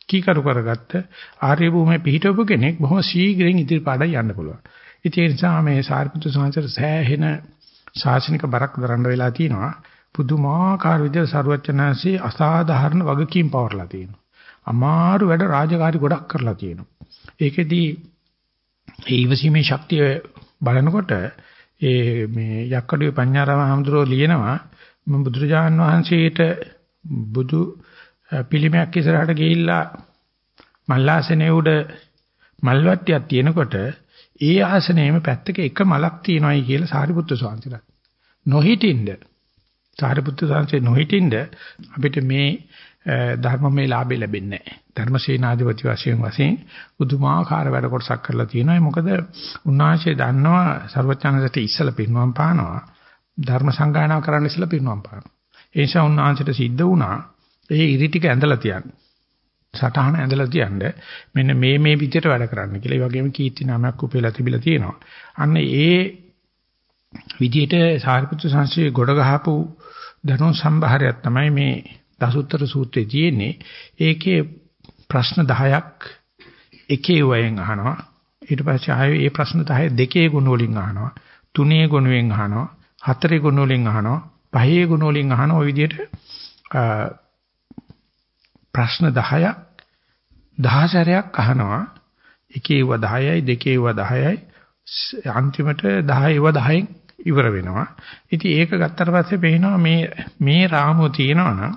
කීකරු කරගත්ත ආර්ය භූමියේ පිහිටවපු කෙනෙක් බොහොම ශීඝ්‍රයෙන් ඉදිරියට යන්න පුළුවන්. ඉතින් ඒ නිසා මේ සාරිපුත්‍ර ස්වාමීන් සෑහෙන ශාසනික බරක් දරන්න වෙලා තිනවා. පුදුමාකාර විදිහට සරුවචනාංශී අසාධාරණ වගකීම් පවර්ලා තියෙනවා. අමාරු වැඩ රාජකාරි ගොඩක් කරලා තියෙනවා. ඒකෙදී ඒ ඉවසීමේ ශක්තිය බලනකොට ඒ මේ යක්කඩුවේ පඤ්ඤාරාම හඳුරෝ ලියනවා මම බුදුරජාන් වහන්සේට බුදු පිළිමයක් ඉස්සරහට ගිහිල්ලා මල්ලාසනේ උඩ මල්වට්ටියක් තියෙනකොට ඒ ආසනයේම පැත්තක එක මලක් තියෙනවායි කියලා සාරිපුත්‍ර ස්වාමීන් නොහිටින්ද සාරිපුත්‍ර ස්වාමීන් නොහිටින්ද අපිට මේ ධර්මමය ලාභය ලැබෙන්නේ නැහැ. ධර්මසේනාධිපති වශයෙන් වශයෙන් පුදුමාකාර වැඩ කොටසක් කරලා තියෙනවා. මොකද උන්වහන්සේ දන්නවා ਸਰවඥාන්සට ඉස්සලා පින්වම් පානවා. ධර්ම සංගායනාව කරන්න ඉස්සලා පින්වම් පානවා. ඒ නිසා උන්වහන්සේට සිද්ධ වුණා ඒ ඉරි ටික ඇඳලා තියන්න. සටහන ඇඳලා තියන්න මෙන්න මේ මේ විදිහට වැඩ කරන්න කියලා. ඒ වගේම කීර්ති නාමයක් උපයලා තිබිලා තියෙනවා. අන්න ඒ විදිහට සාරිපුත්‍ර සංස්කෘතිය ගොඩ ගහපු ධනෝ සම්භාරයක් තමයි මේ දසුත්තර සූත්‍රයේ තියෙන්නේ. ඒකේ ප්‍රශ්න 10ක් එකේ වයෙන් අහනවා. ඊට පස්සේ ආයේ මේ ප්‍රශ්න 10 දෙකේ ගුණ වලින් අහනවා. තුනේ ගුණයෙන් අහනවා, හතරේ ගුණ වලින් අහනවා, පහේ ගුණ වලින් අහන ওই විදිහට ප්‍රශ්න 10ක් 10 සැරයක් අහනවා. එකේ ව 10යි, දෙකේ ව 10යි, අන්තිමට 10 ව 10න් ඉවර වෙනවා. ඉතින් ඒක ගත්තට පස්සේ පේනවා මේ මේ රාමුව තියෙනවා නම්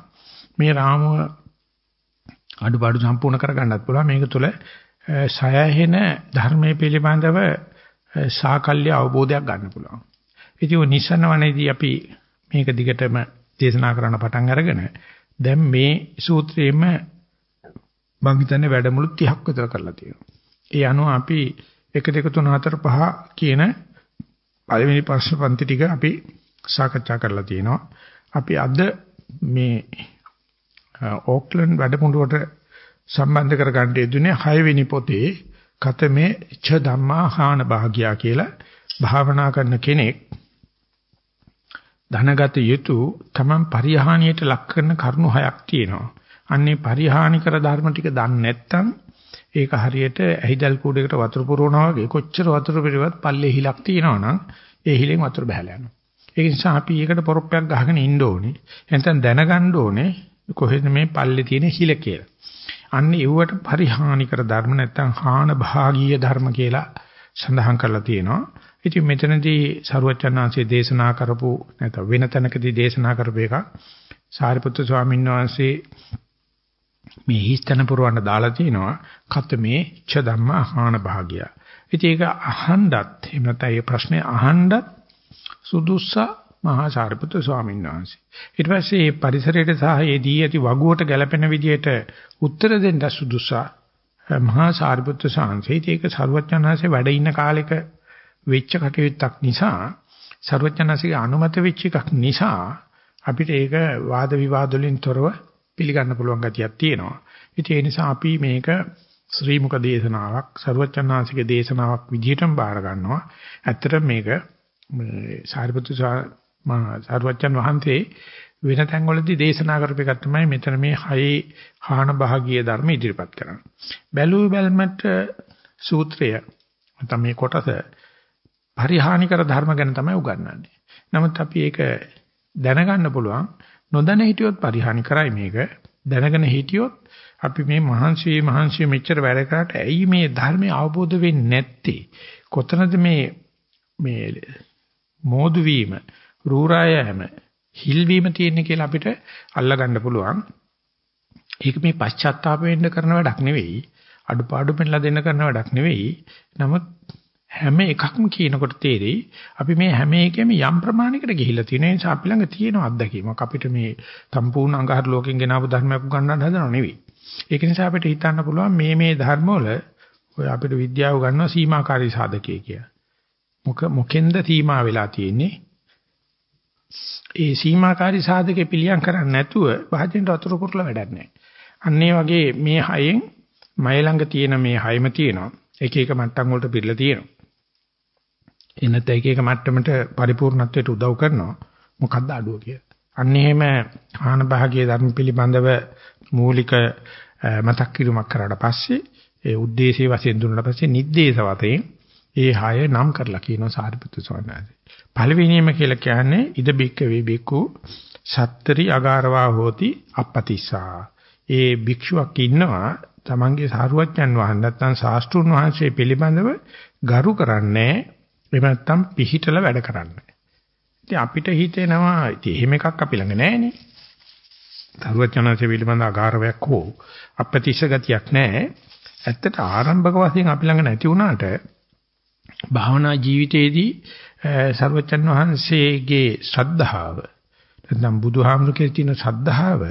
මේ රාමුව අඩුපාඩු සම්පූර්ණ කරගන්නත් පුළුවන්. මේක තුළ සයහෙන ධර්මයේ පිළිබඳව සාකල්‍ය අවබෝධයක් ගන්න පුළුවන්. ඉතින් ඔය නිසනවනේදී අපි මේක දිගටම දේශනා කරන්න පටන් අරගෙන දැන් මේ සූත්‍රයේම මම හිතන්නේ වැඩමුළු 30ක් විතර කරලා තියෙනවා. ඒ අනුව අපි 1 2 3 4 5 කියන පළවෙනි ප්‍රශ්න පන්ති ටික අපි සාකච්ඡා කරලා තියෙනවා. අපි අද මේ ඕක්ලන්ඩ් වැඩමුළුවට සම්බන්ධ කරගන්න යෙදුනේ 6 වෙනි පොතේ කතමේ ච ධම්මා හාන භාග්‍යා කියලා භාවනා කරන කෙනෙක් ධනගත යුතු තමන් පරිහානියට ලක් කරන කරුණු හයක් තියෙනවා. අන්නේ පරිහානි කර ධර්ම ටික දන්නේ නැත්නම් ඒක හරියට ඇහිදල් කූඩේකට වතුර පුරවනවා වගේ කොච්චර වතුර පිරවත් පල්ලේ හිලක් තියෙනවා නම් ඒ හිලෙන් වතුර බහලා යනවා. ඒ නිසා අපි ඒකට පොරොප්පයක් ගහගෙන ඉන්න ඕනේ. නැත්නම් දැනගන්න ඕනේ කොහෙද මේ පල්ලේ තියෙන හිල කියලා. අන්න ඒවට පරිහානි කර ධර්ම නැත්නම් හාන භාගීය ධර්ම කියලා සඳහන් කරලා තියෙනවා. ඉතින් මෙතනදී සරුවචනාංශයේ දේශනා කරපු නැත්නම් වෙන තැනකදී දේශනා කරපු එක සාරිපුත්‍ර ස්වාමීන් වහන්සේ මේ හිස්තන පුරවන්න දාලා තිනවා කතමේ ච ධම්ම ආහන භාගය. ඉතින් ඒක අහන්නත් එහෙම නැත්නම් මේ ප්‍රශ්නේ අහන්නත් සුදුස්ස මහා සාරිපුත්‍ර ස්වාමීන් වහන්සේ. ඊට පස්සේ මේ පරිසරයට සහ ඒ දී ඇති වගුවට ගැලපෙන විදිහට උත්තර දෙන්න සුදුස්ස මහා සාරිපුත්‍ර සාංශේ. ඒක සරුවචනාංශේ වැඩ ඉන්න කාලෙක වෙච්ච කටයුත්තක් නිසා සරුවචනාංශගේ අනුමත වෙච්ච එකක් නිසා අපිට ඒක වාද විවාද වලින් තොරව පිළිගන්න පුළුවන් ගතියක් තියෙනවා. ඉතින් ඒ නිසා අපි මේක ශ්‍රී මුක දේශනාවක්, ਸਰවචන්නාංශික දේශනාවක් විදිහටම බාර ගන්නවා. ඇත්තටම මේක සාරිපුත්තු සාරවත්යන් වහන්සේ වෙන තැන්වලදී දේශනා කරපු එකක් තමයි මෙතන මේ හයේ හාන භාගීය ධර්ම ඉදිරිපත් කරන්නේ. බැලූ බැලමට සූත්‍රය නැත්නම් මේ කොටස පරිහානිකර ධර්ම ගැන තමයි උගන්වන්නේ. නමුත් අපි ඒක දැනගන්න පුළුවන් නොදැන හිටියොත් පරිහානි කරයි මේක. දැනගෙන හිටියොත් අපි මේ මහන්සි මහන්සි මෙච්චර වැඩ කරාට ඇයි මේ ධර්මය අවබෝධ වෙන්නේ නැත්තේ? කොතනද මේ මේ මෝදු වීම, රූරායම, හිල් වීම තියෙන්නේ කියලා අපිට අල්ලා පුළුවන්. ඒක මේ පශ්චාත්තාප වෙන්න කරන වැඩක් නෙවෙයි. අඩුපාඩු පෙන්ලා දෙන්න කරන වැඩක් නෙවෙයි. නමුත් හැම එකක්ම කියනකොට තේරෙයි අපි මේ හැම එකෙම යම් ප්‍රමාණයකට ගිහිල්ලා තියෙන නිසා අපි ළඟ තියෙන අත්දැකීමක් අපිට මේ සම්පූර්ණ අඟහරු ලෝකෙන් ගෙනාවු ධර්මයක් උගන්වන්න හදනව නෙවෙයි. ඒක නිසා අපිට හිතන්න පුළුවන් මේ මේ ධර්ම වල ඔය අපිට විද්‍යාව ගන්නවා සීමාකාරී සාධකයේ කියලා. මොක මොකෙන්ද සීමා වෙලා තියෙන්නේ? ඒ සීමාකාරී සාධකේ පිළියම් කරන්නේ නැතුව වාදෙන්ට වතුර පුරලා වැඩක් නැහැ. අන්න වගේ මේ හයෙන් මය ළඟ තියෙන මේ හයම තියෙනවා. එක එක මට්ටම් වලට පිළිලා තියෙනවා. එනත එක එක මට්ටමට පරිපූර්ණත්වයට උදව් කරනවා. මොකද්ද අඩුව කියලා. අන්න එහෙම ආහන භාගයේ ධර්ම පිළිබඳව මූලික මතක් කිරීමක් කරාට පස්සේ ඒ ಉದ್ದೇಶයේ වශයෙන් දුන්නා පස්සේ නිද්දේශ වතෙන් ඒ හය නම් කරලා කියනවා සාරිපුත්තු ස්වාමීන් පළවෙනිම කියලා කියන්නේ ඉද බික්ක වේ බික්කු සත්තරි අගාරවා හෝති අපපතිසා. ඒ භික්ෂුවක් ඉන්නවා තමන්ගේ සාරුවච්චන් වහන්සේ නැත්නම් ශාස්ත්‍රුන් වහන්සේ පිළිබඳව ගරු කරන්නේ එහෙම නැත්නම් පිහිටල වැඩ කරන්නේ. ඉතින් අපිට හිතෙනවා ඉතින් එහෙම එකක් අපි ළඟ නැහැනේ. තරුවචනanse පිළිබඳ අගාරයක් හෝ අපතිස්ස ගතියක් නැහැ. ඇත්තට ආරම්භක වශයෙන් අපි ළඟ නැති වුණාට භාවනා ජීවිතයේදී සර්වචන් වහන්සේගේ ශ්‍රද්ධාව නැත්නම් බුදුහාමුදුරේ තියෙන ශ්‍රද්ධාව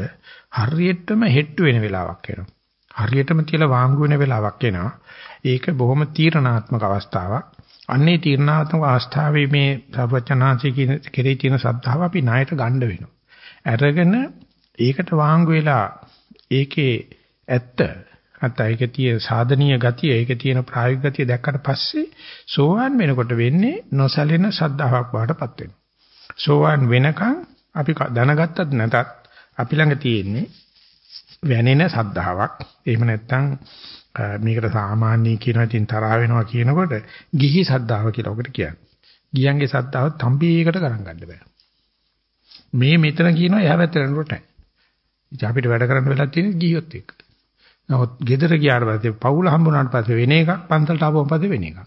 හරියටම හෙට්ටු වෙන වෙලාවක් එනවා. හරියටම තියලා වාංගු වෙන වෙලාවක් එනවා. ඒක බොහොම තීරණාත්මක අවස්ථාවක්. අන්නේ තීර්ණාත්මක අවස්ථාවේ මේ සර්වචනාංශී කියන කෙරේ තියෙන ශ්‍රද්ධාව අපි ණයට ගන්න වෙනවා. අරගෙන ඒකට වාංගු වෙලා ඒකේ ඇත්ත නැත්නම් ඒකේ තියෙන සාධනීය ගතිය, ඒකේ තියෙන ප්‍රායෝගික ගතිය දැක්කට පස්සේ සෝවාන් වෙනකොට වෙන්නේ නොසැලෙන ශ්‍රද්ධාවක් බවටපත් වෙනවා. සෝවාන් වෙනකන් අපි දැනගත්තත් නැතත් අපි ළඟ තියෙන්නේ වැනෙන ශ්‍රද්ධාවක්. එහෙම නැත්නම් මේකට සාමාන්‍ය කියනවා ඉතින් තරහ වෙනවා කියනකොට ගිහි සද්ධාව කියලා ඔකට කියන්නේ. ගියන්ගේ සද්ධාව තම්බීයකට ගණන් ගන්න බෑ. මේ මෙතන කියනවා එහා පැත්තට යනකොට නැහැ. ඉතින් අපිට වැඩ කරන්න වෙලා තියෙන්නේ ගියොත් එක්ක. නමුත් ගෙදර ගියාට පස්සේ පවුල හම්බුනාට පස්සේ වෙන එකක් පන්සලට ආවම පස්සේ වෙන එකක්.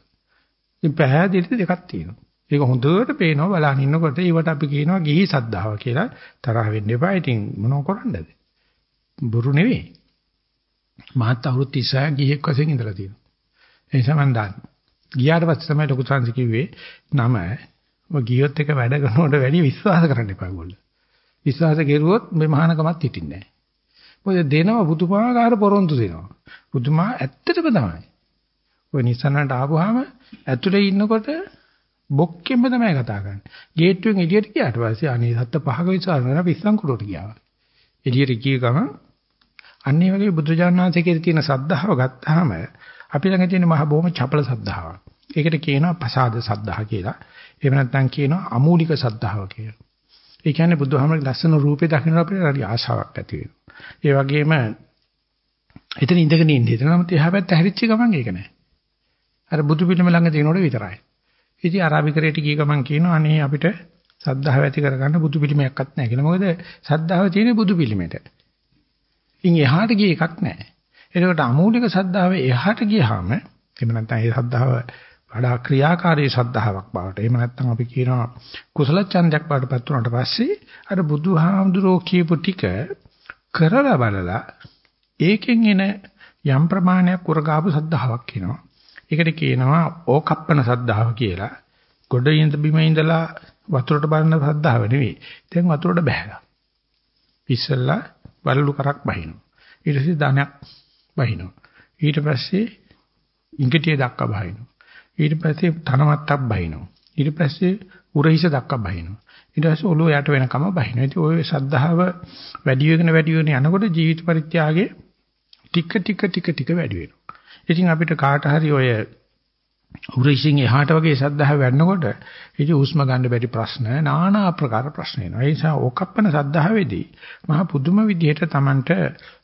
ඉතින් පැහැදිලිට දෙකක් තියෙනවා. ඒක හොඳට පේනවා බලන් ඉන්නකොට ඒවට අපි කියනවා ගිහි සද්ධාව කියලා. තරහ වෙන්න එපා. ඉතින් මොනව කරන්නද? බොරු නෙවෙයි. මාත් අවුරුදු 36 ගිහෙක් වශයෙන් ඉඳලා තියෙනවා. ඒ නිසා මම දන්නේ. ගියාට පස්සේ තමයි ලොකු සංසි කිව්වේ නම ඔය ගියොත් එක වැඩ කරනකොට වැඩි විශ්වාස කරන්න එපා ඒගොල්ලෝ. විශ්වාස කෙරුවොත් මේ මහානකමත් හිටින්නේ නැහැ. මොකද දෙනව පුදුමාකාර පොරොන්දු දෙනවා. පුදුමා ඇත්තටම තමයි. ඔය නිසනට ආවම ඇතුලේ ඉන්නකොට බොක්කෙම තමයි කතා කරන්නේ. ගේට්ටුවෙන් එළියට ගියාට පස්සේ අනේ සත්ත පහක විශ්වාස කරන පිස්සන් කුඩට ගියා. එළියට ගිය ගමන් අන්නේ වගේ බුදුජානක වහන්සේගේ තියෙන සද්ධාව ගත්තාම අපි ළඟ තියෙන මහ බොහොම චපල සද්ධාවක්. ඒකට කියනවා පසාද සද්ධා කියලා. එහෙම නැත්නම් කියනවා අමූලික සද්ධාව කියලා. ඒ කියන්නේ බුදුහාමරගේ ලස්සන රූපේ දකින්න අපිට හරි ආශාවක් ඇති වෙනවා. ඒ වගේම එතන ඉඳගෙන ඉන්න හිතන නමුත් එහා පැත්ත හැරිච්ච ගමන් ඒක නෑ. අර බුදු පිළිම ළඟ තියෙනකොට විතරයි. ඉතින් අරාබිකරේට ගිය ගමන් කියනවා අනේ අපිට සද්ධාව ඇති කරගන්න බුදු පිළිමයක්වත් නැහැ කියලා. මොකද සද්ධාව තියෙන්නේ බුදු පිළිමෙට. ඉන් එහාට ගිය එකක් නැහැ. එතකොට අමූලික සද්ධාව එහාට ගියාම එහෙම නැත්නම් ඒ සද්ධාව වඩා ක්‍රියාකාරී සද්ධාාවක් බවට එහෙම නැත්නම් අපි කියනවා කුසල ඡන්දයක් බවට පත් වුණාට පස්සේ අර බුදුහාමුදුරෝ කියපු ටික කරලා බලලා ඒකෙන් එන යම් ප්‍රමාණයක් උරගාපු සද්ධාාවක් කියනවා. ඒකට කියනවා ඕකප්පන සද්ධාව කියලා. ගොඩ ඉඳ බිම ඉඳලා වතුරට බලන සද්ධාව නෙවෙයි. දැන් වතුරට බහැලා. ඉස්සෙල්ලා වලලු කරක් බහිනවා. ඊට පස්සේ ධනයක් බහිනවා. ඊට පස්සේ ඉඟටිය දක්වා බහිනවා. ඊට පස්සේ ධනවත්තක් බහිනවා. ඊට පස්සේ උරහිස දක්වා බහිනවා. ඊට පස්සේ ඔළුව යට වෙනකම බහිනවා. ඉතින් ওই සද්ධාව වැඩි වෙන වැඩි වෙන යනකොට ජීවිත පරිත්‍යාගයේ ටික ටික ටික ටික වැඩි වෙනවා. ඉතින් අපිට කාට හරි ඔය උරහිසින් එහාට වගේ සද්ධාව වැඩනකොට ඉතින් උස්ම ගන්න බැරි ප්‍රශ්න নানা ආකාර ප්‍රශ්න එනවා. ඒ නිසා ඕකප්පන සද්ධාවේදී මහා පුදුම විදිහට Tamanට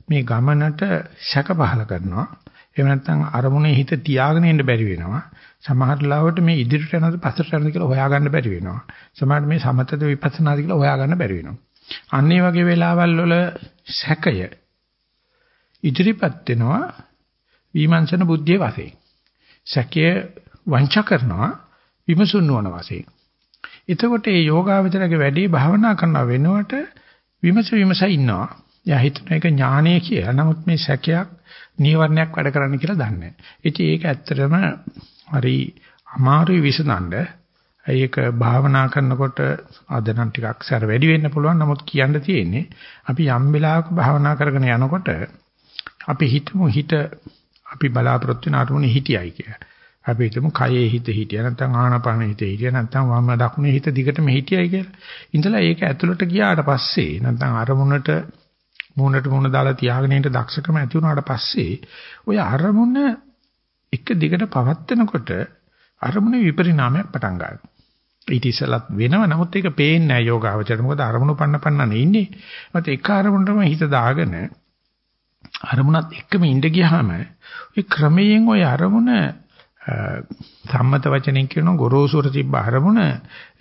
මේ ගමනට සැක පහල කරනවා. එහෙම නැත්නම් අරමුණේ හිත තියාගෙන ඉන්න බැරි වෙනවා. සමහර ලාවට මේ ඉදිරියට යනද පස්සට යනද කියලා හොයාගන්න බැරි වෙනවා. සමහරට මේ සමතද විපස්සනාද කියලා හොයාගන්න බැරි වෙනවා. අන්න ඒ වගේ වෙලාවල් වල සැකය ඉදිරිපත් වෙනවා විමර්ශන බුද්ධිය වශයෙන්. සැකය වංච කරනවා විමසුන් නොවන වශයෙන්. එතකොට මේ යෝගාවචරගේ වැඩි භාවනා කරන වෙනුවට විමස විමස ඉන්නවා. එයා හිතන එක ඥානය කියලා. නමුත් මේ සැකයක් නීවරණයක් වැඩ කරන්න කියලා දන්නේ නැහැ. ඉතින් ඒක ඇත්තටම හරි අමාරුයි විසඳන්න. ඒක භාවනා කරනකොට අද නම් ටිකක් සැර වැඩි වෙන්න පුළුවන්. නමුත් කියන්න තියෙන්නේ අපි යම් වෙලාවක භාවනා කරගෙන යනකොට අපි හිතමු හිත අපි බලාපොරොත්තු වෙන අරමුණේ හිටියයි කියලා. අපි හිතමු කයේ හිත හිටියා නැත්නම් ආනාපානෙ හිත හිටියා නැත්නම් වම් දකුණේ හිත දිගටම හිටියයි කියලා. ඉඳලා ඒක ඇතුළට ගියාට පස්සේ නැත්නම් අරමුණට මූණට මූණ දාලා තියාගෙන ඉන්න දක්ෂකම ඇති වුණාට පස්සේ ඔය අරමුණ එක දිගට පවත්නකොට අරමුණේ විපරිණාමයක් පටන් ගන්නවා. ඊට ඉස්සලත් වෙනව නමුත් ඒක පේන්නේ නැහැ යෝගාවචරයට. මොකද අරමුණු පන්න පන්නනේ ඉන්නේ. මත එක අරමුණටම හිත දාගෙන අරමුණත් එක්කම ඉඳ ගියාම ওই ක්‍රමයෙන් ওই අරමුණ සම්මත වචනෙන් කියන ගොරෝසුර තිබ්බ අරමුණ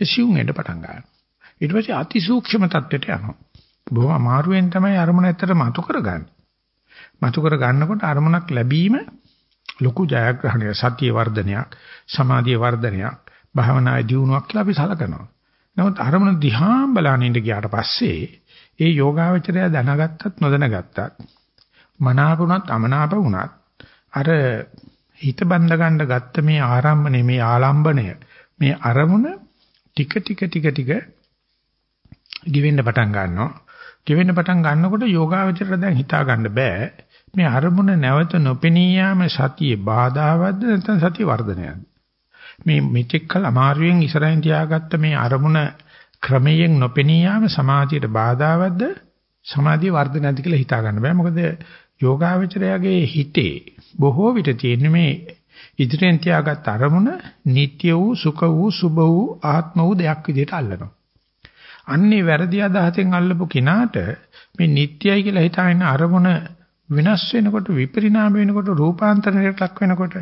සිවුම් එන්න පටන් ගන්නවා. ඊට පස්සේ අතිසූක්ෂම තත්ත්වයට යනවා. බොහොම අමාරුවෙන් තමයි අරමුණ ඇත්තට මතු කරගන්නේ. මතු කර ගන්නකොට අරමුණක් ලැබීම ලොකු ජයග්‍රහණයක් සතිය වර්ධනයක් සමාධිය වර්ධනයක් භාවනායේ දියුණුවක් කියලා අපි සලකනවා. නමුත් අරමුණ දිහා බලන ඉඳ ගියාට පස්සේ ඒ යෝගාවචරය දැනගත්තත් නොදැනගත්තත් මනාපුණත් අමනාප වුණත් අර හිත බඳ ගන්න ගත්ත මේ ආරම්භනේ මේ ආලම්බණය මේ අරමුණ ටික ටික ටික ටික ගිවෙන්න පටන් ගන්නවා. ගිවෙන්න පටන් ගන්නකොට යෝගාවචරය දැන් හිතා ගන්න බෑ. මේ අරමුණ නැවත නොපෙනී යාම සතියේ බාධාවත්ද නැත්නම් සතිය වර්ධනයක්ද? මේ මෙතෙක් කල අමාරුවෙන් ඉස්සරහින් තියාගත්ත මේ අරමුණ ක්‍රමයෙන් නොපෙනී යාම සමාධියට බාධාවත්ද? සමාධිය වර්ධනයක්ද කියලා හිතා ගන්න බෑ. මොකද යෝගාවචරයාගේ හිතේ බොහෝ විට තියෙන මේ ඉදිරියෙන් තියාගත් අරමුණ නিত্য වූ සුඛ වූ සුභ වූ ආත්ම වූ දෙයක් විදිහට අල්ලනවා අන්නේ වැරදි අදහසෙන් අල්ලපු කෙනාට මේ නිට්ටයයි කියලා හිතාගෙන අරමුණ වෙනස් වෙනකොට විපරිණාම වෙනකොට රූපාන්තරණයට ලක් වෙනකොට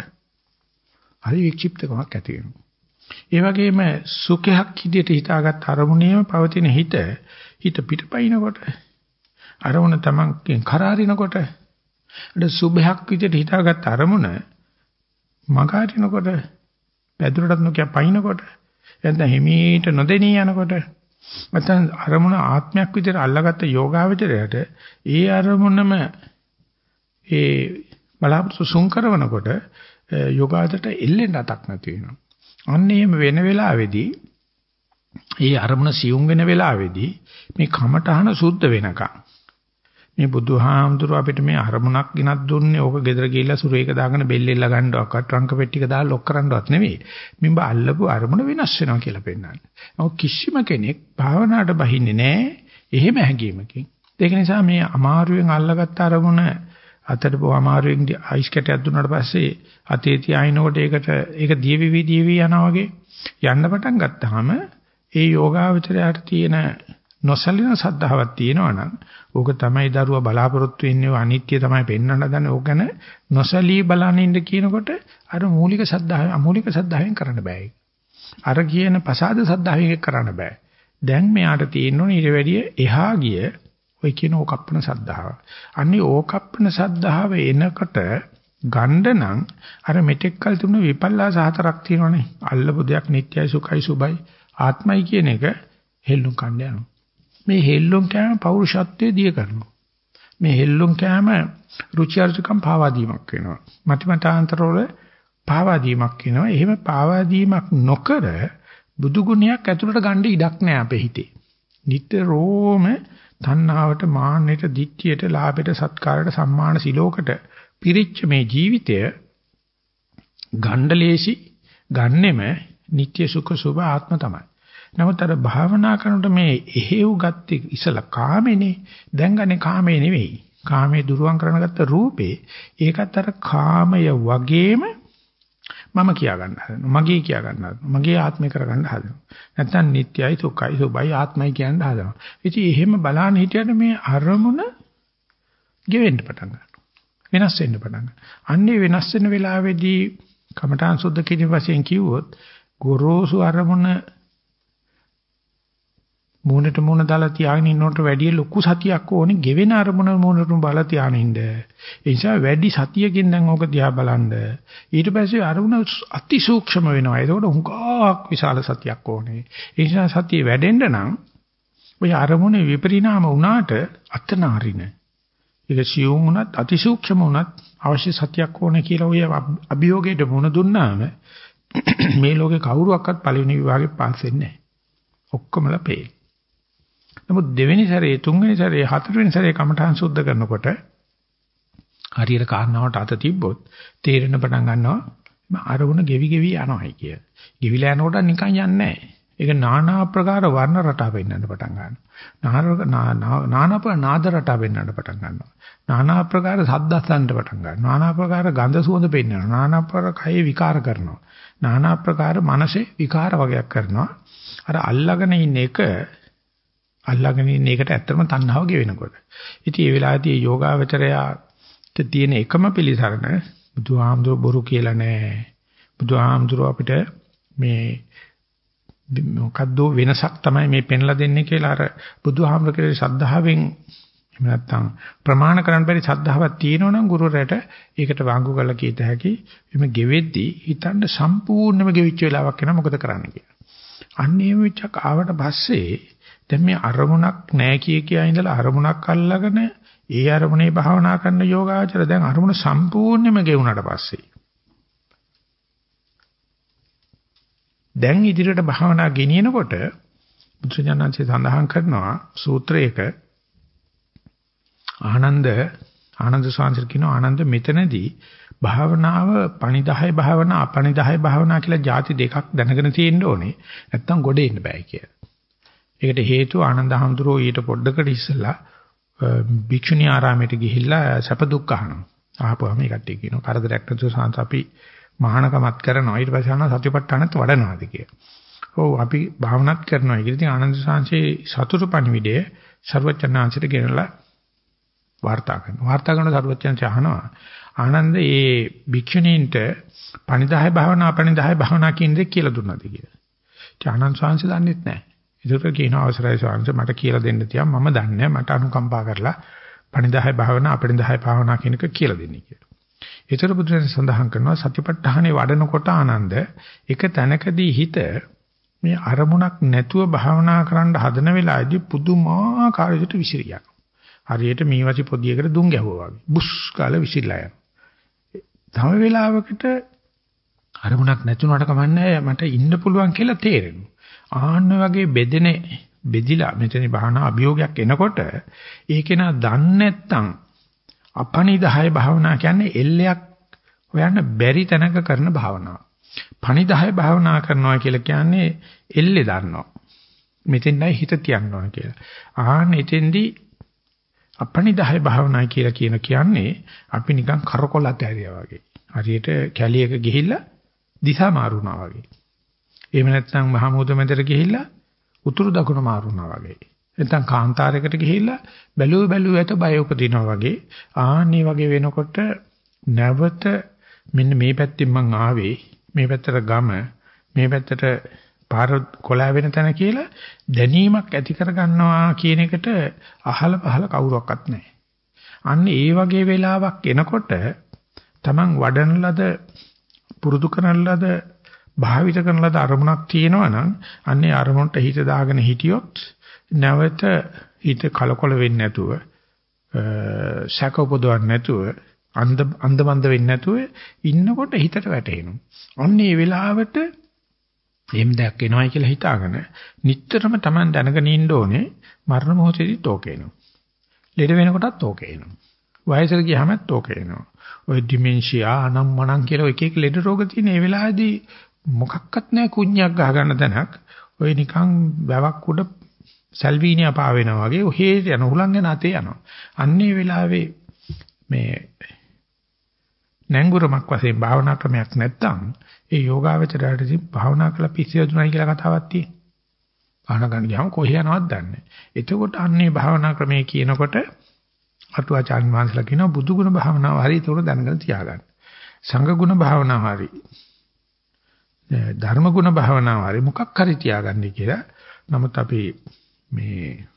හරි වික්ෂිප්තකමක් ඇති වෙනවා. ඒ වගේම සුඛයක් විදියට හිතාගත් අරමුණේම පවතින හිත හිත පිටපයින්කොට අරමුණ තමන්ගෙන් කරාරිනකොට අද සුභයක් විදියට හිතාගත් අරමුණ මගහරිනකොට පැදුරටත් නොකිය පයින්කොට නැත්නම් හිමීට නොදෙනී යනකොට නැත්නම් අරමුණ ආත්මයක් විදියට අල්ලාගත්ත යෝගාවචරයට ඒ අරමුණම ඒ බලාපොරොත්තු සුන් කරනකොට යෝගාවචරයට එල්ලෙන්න අතක් නැති වෙනවා. අන්න එහෙම වෙන වෙලාවේදී ඒ අරමුණ සියුම් වෙන වෙලාවේදී මේ කමඨහන සුද්ධ වෙනකම් මේ බුදුහාමුදුර අපිට මේ අරමුණක් ගෙනත් දුන්නේ ඕක ගෙදර ගිහිල්ලා සුරේක දාගෙන බෙල්ලෙල්ල ගන්නවක්වත් ට්‍රංක පෙට්ටික දාලා ලොක් කරන්නවත් නෙවෙයි. මිඹ අල්ලපු අරමුණ වෙනස් වෙනවා කියලා පෙන්නන්නේ. නමුත් කිසිම කෙනෙක් භාවනාවට බහින්නේ නැහැ එහෙම හැඟීමකින්. ඒක නිසා මේ අමාරුවෙන් අල්ලගත්ත අරමුණ අතට බො අමාරුවෙන් අයිස් කැටයක් දුන්නාට පස්සේ අතේ තියාිනකොට ඒකට ඒක දීවිවි දීවි යනවා වගේ යන්න පටන් ගත්තාම ඒ යෝගාවචරයට තියෙන නොසලින සද්ධාවක් තියෙනවා නම් ඕක තමයි දරුවා බලාපොරොත්තු වෙන්නේ අනිත්‍ය තමයි පෙන්වන්න හදන්නේ. ඕක ගැන නොසලී බලන ඉන්න කියනකොට අර මූලික සද්ධාව අමූලික සද්ධාවෙන් කරන්න බෑ අර කියන පසාද සද්ධාවෙන් කරන්න බෑ. දැන් මෙයාට තියෙන්න ඕනේ ඊට වැඩිය එහා ගිය ඔය කියන ඕකප්පන සද්ධාව. අන්නේ ඕකප්පන සද්ධාව එනකොට ගණ්ඩ නම් අර මෙතෙක් කල තිබුණ විපල්ලාස හතරක් තියෙනවනේ. අල්ලපු දෙයක් නිට්ටයයි සුඛයි සුබයි ආත්මයි කියන එක හෙල්ලුම් කන්න යනවා. මේ හෙල්ලුම් කෑම පෞරුෂත්වයේ දිය කරනවා. මේ හෙල්ලුම් කෑම රුචි අරුචිකම් පාවා දීමක් වෙනවා. මතිමතාන්තරවල පාවා දීමක් වෙනවා. එහෙම පාවා දීමක් නොකර බුදු ගුණයක් ඇතුළට ගන්න ඉඩක් නැහැ අපේ හිතේ. නිතරම තණ්හාවට, මාන්නයට, දික්කියට, ලාභයට, සත්කාරයට, සම්මාන සිලෝකට පිරිච්ච මේ ජීවිතය ගණ්ඩලේසි ගන්නෙම නিত্য සුඛ සුභ ආත්ම තමයි. නමුත් අර භාවනා කරනකොට මේ එහෙව් ගත්තේ ඉසලා කාමේනේ. දැන් ගන්නේ කාමේ නෙවෙයි. කාමේ දුරුවන් කරන ගත්ත රූපේ ඒකත් අර කාමය වගේම මම කියා ගන්න හදනවා. මගේ කියා ගන්න හදනවා. මගේ ආත්මය කර ගන්න හදනවා. නැත්නම් නිට්ටයයි සුඛයි සුබයි ආත්මයි කියන්න හදනවා. ඉතින් එහෙම බලන්න හිටියට මේ අරමුණ ගෙවෙන්න පටන් ගන්නවා. වෙනස් වෙන්න පටන් ගන්නවා. අන්නේ වෙනස් වෙන වෙලාවේදී කමඨාන් සුද්ධ කිරීම වශයෙන් කිව්වොත් ගොරෝසු අරමුණ මූණට මූණ දාලා තියාගෙන ඉන්නකොට වැඩි ලොකු සතියක් ඕනේ ගෙවෙන අරමුණ මූණට බලලා තියාගෙන ඉන්න. ඒ නිසා වැඩි සතියකින් දැන් ඕක දිහා බලන්න. ඊට පස්සේ අරමුණ අති සූක්ෂම වෙනවා. ඒකෝට හුඟක් විශාල සතියක් ඕනේ. ඒ නිසා සතිය වැඩෙන්න නම් ඔය අරමුණේ විපරිණාම වුණාට අතනාරින. ඒක සියුම් වුණත් අති සූක්ෂම වුණත් අවශ්‍ය සතියක් ඕනේ කියලා ඔය අභියෝගයට මුණ දුන්නාම මේ ලෝකේ කවුරුවක්වත් පළවෙනි විභාගේ පාස් වෙන්නේ නැහැ. ඔක්කොමලා පේන. නමුත් දෙවෙනි සැරේ තුන්වෙනි සැරේ හතරවෙනි සැරේ කමඨාන් සුද්ධ කරනකොට හරියට කාරණාවට අත තිබ්බොත් තේරෙන පටන් ගන්නවා අරමුණ ගෙවි ගෙවි යනවායි කිය. ගෙවිලා යනකොට නිකන් යන්නේ නැහැ. ඒක নানা ආකාර වර්ණ රටා වෙන්නන්න පටන් ගන්නවා. নানা ආකාර නාද රටා වෙන්නන්න පටන් ගන්නවා. নানা ආකාර සද්දස්සන්ට පටන් ගන්නවා. নানা ආකාර ගඳ සුවඳ පෙන්වනවා. নানা ආකාර කය විකාර කරනවා. নানা ආකාර මනසේ විකාර වගේක් කරනවා. අර අල්ලගෙන ඉන්න එක අල්ලාගෙන ඉන්න එකට ඇත්තම තණ්හාව ගෙවෙනකොට. ඉතින් මේ වෙලාවේදී යෝගාවචරයාට තියෙන එකම පිළිසරණ බුදුහාමුදුර බොරු කියලා නෑ. බුදුහාමුදුර අපිට මේ මොකද්ද වෙනසක් තමයි මේ පෙන්ලා දෙන්නේ කියලා අර බුදුහාමුදුර කෙරේ ශ්‍රද්ධාවෙන් එහෙම නැත්නම් ප්‍රමාණ කරන්න බැරි ශ්‍රද්ධාවක් තියෙනවනම් ගුරුවරයාට ඒකට වාංගු කරලා කීත හැකි එimhe ගෙවෙද්දී හිතන්න සම්පූර්ණයෙන්ම ගෙවිච්ච වෙලාවක් එනවා මොකද කරන්න කියලා. අන්න එහෙම වෙච්චක් ආවට පස්සේ දැන් මේ අරමුණක් නැහැ කිය කියා ඉඳලා අරමුණක් අල්ලගෙන ඒ අරමුණේ භාවනා කරන යෝගාචර දැන් අරමුණ සම්පූර්ණයෙන්ම ගෙවුනට පස්සේ දැන් ඉදිරියට භාවනා ගෙනියනකොට බුදුසජාණන්සේ සඳහන් කරනවා සූත්‍රයක ආනන්ද ආනන්ද සාංශර කියන ආනන්ද මෙතනදී භාවනාව පණිදාය භාවනා අපණිදාය භාවනා කියලා ಜಾති දෙකක් දැනගෙන තියෙන්න ඕනේ නැත්තම් ගොඩ එන්න බෑ කියලා. ඒකට හේතුව ආනන්ද හඳුරෝ ඊට පොඩ්ඩකට ඉස්සලා භික්ෂුණී ආරාමයට ගිහිල්ලා සැප දුක් අහනවා. අහපුවාම ඒ කට්ටිය කියනවා කරදරයක් නැතුව සාන්ත අපි මහානකමත් කරනවා. ඊට පස්සේ අහනවා සතිපට්ඨානත් වඩනවාද කියලා. ඔව් අපි භාවනාත් කරනවා. ඒක ඉතින් ආනන්ද සාංශේ සතුටු පණිවිඩය ਸਰවචනාංශයට ගෙනලා වාර්තා කරනවා. වාර්තා කරන ਸਰවචනාංශය අහනවා. ආනන්ද ඒ භික්ෂුණීන්ට පණිදාය භාවනා පණිදාය භාවනා කියන දේ කියලා දුන්නාද කියලා. ආනන්ද සාංශය දන්නේ නැහැ. ඒකට කියන අවසරයි ස්වාමීන් මට කියලා දෙන්න තියා මම දන්නේ මට අනුකම්පා කරලා පණිදාය භාවනා අපණිදාය භාවනා කියන එක කියලා දෙන්න කියලා. ඒතර බුදුරජාණන් සඳහන් කරනවා සතිපට්ඨානේ වඩනකොට ආනන්ද එක තැනකදී හිත මේ අරමුණක් නැතුව භාවනා කරන්න හදන වෙලාවේදී පුදුමාකාර විදිහට විසිරියක්. හරියට මීවැසි පොදියකට දුම් ගැහුවා වගේ. බුස් කාලා විසිරලා යනවා. තව වෙලාවකට අරමුණක් නැතුණාට කමන්නේ මට ඉන්න පුළුවන් කියලා තේරෙනවා. ආන්න වගේ බෙදෙනේ බෙදිලා මෙතන භාවනා අභියෝගයක් එනකොට ඒක නා දන්නේ නැත්නම් අපනිදාය භාවනා කියන්නේ එල්ලයක් හොයන්න බැරි තැනක කරන භාවනාව. පණිදාය භාවනා කරනවා කියලා කියන්නේ එල්ලේ දන්නවා. මෙතෙන්යි හිත තියන්න ඕන කියලා. ආන්න එතෙන්දී අපණිදාය භාවනා කියලා කියන කියන්නේ අපි නිකන් කරකොල ඇතරියා වගේ. හරියට කැලියක ගිහිල්ලා දිශා මාරුණා වගේ. එහෙම නැත්නම් මහමෝද මැදට ගිහිල්ලා උතුරු දකුණ මාරුණා වගේ. නැත්නම් කාන්තාරයකට ගිහිල්ලා බැලුව බැලුව ඇත බය උපදිනවා වගේ. ආන්නේ වගේ වෙනකොට නැවත මෙන්න මේ පැත්තෙන් මං ආවේ මේ පැත්තට ගම මේ පැත්තට පාර කොලා වෙන තැන කියලා දැනීමක් ඇති කර ගන්නවා කියන එකට අහල පහල කවුරක්වත් නැහැ. අන්න ඒ වගේ වෙලාවක් එනකොට Taman වඩන ලද පුරුදු කරන ලද භාවිත කරන ලද අරමුණක් තියෙනවා නම් අන්නේ අරමුණට හිත දාගෙන හිටියොත් නැවත හිත කලකොල වෙන්නේ නැතුව සැක උපදවන්නේ නැතුව අන්ද අන්දමන්ද වෙන්නේ නැතුව ඉන්නකොට හිතට වැටෙනවා. අන්න ඒ වෙලාවට එහෙම දෙයක් එනවයි කියලා හිතාගෙන නිටතරම Taman දැනගෙන ඉන්න ඕනේ මරණ මොහොතේදීත් ඕක එනවා. ලෙඩ වෙනකොටත් ඕක එනවා. වයසට ගියාමත් ඕක එනවා. ඔය ඩිමෙන්ෂියා අනම්මනම් කියලා එක එක ලෙඩ රෝග තියෙන ඒ වෙලාවේදී මොකක්වත් නැහැ කුණ්‍යක් ගහ ගන්න තැනක්. ඔය නිකන් වැවක් උඩ සල්වීනියා පා වෙනවා වගේ ඔහේ යන හුලං යන අතේ යනවා. අන්නේ වෙලාවේ මේ නැංගුරමක් වශයෙන් භාවනා ක්‍රමයක් නැත්තම් ඒ යෝගාවචරයට ඉතින් භාවනා කළ පිස්සුදුණයි කියලා කතාවක් තියෙනවා. භාවනා කරන්න ගියාම කොහේ යනවද දන්නේ. එතකොට අන්නේ භාවනා ක්‍රමයේ කියනකොට අටුවාචාන් වහන්සේලා කියනවා බුදු ගුණ භාවනාව හරි ඒක දැනගෙන තියාගන්න. සංඝ ගුණ භාවනාව හරි. ධර්ම ගුණ භාවනාව හරි මොකක් හරි තියාගන්න කියලා. නමුත් අපි මේ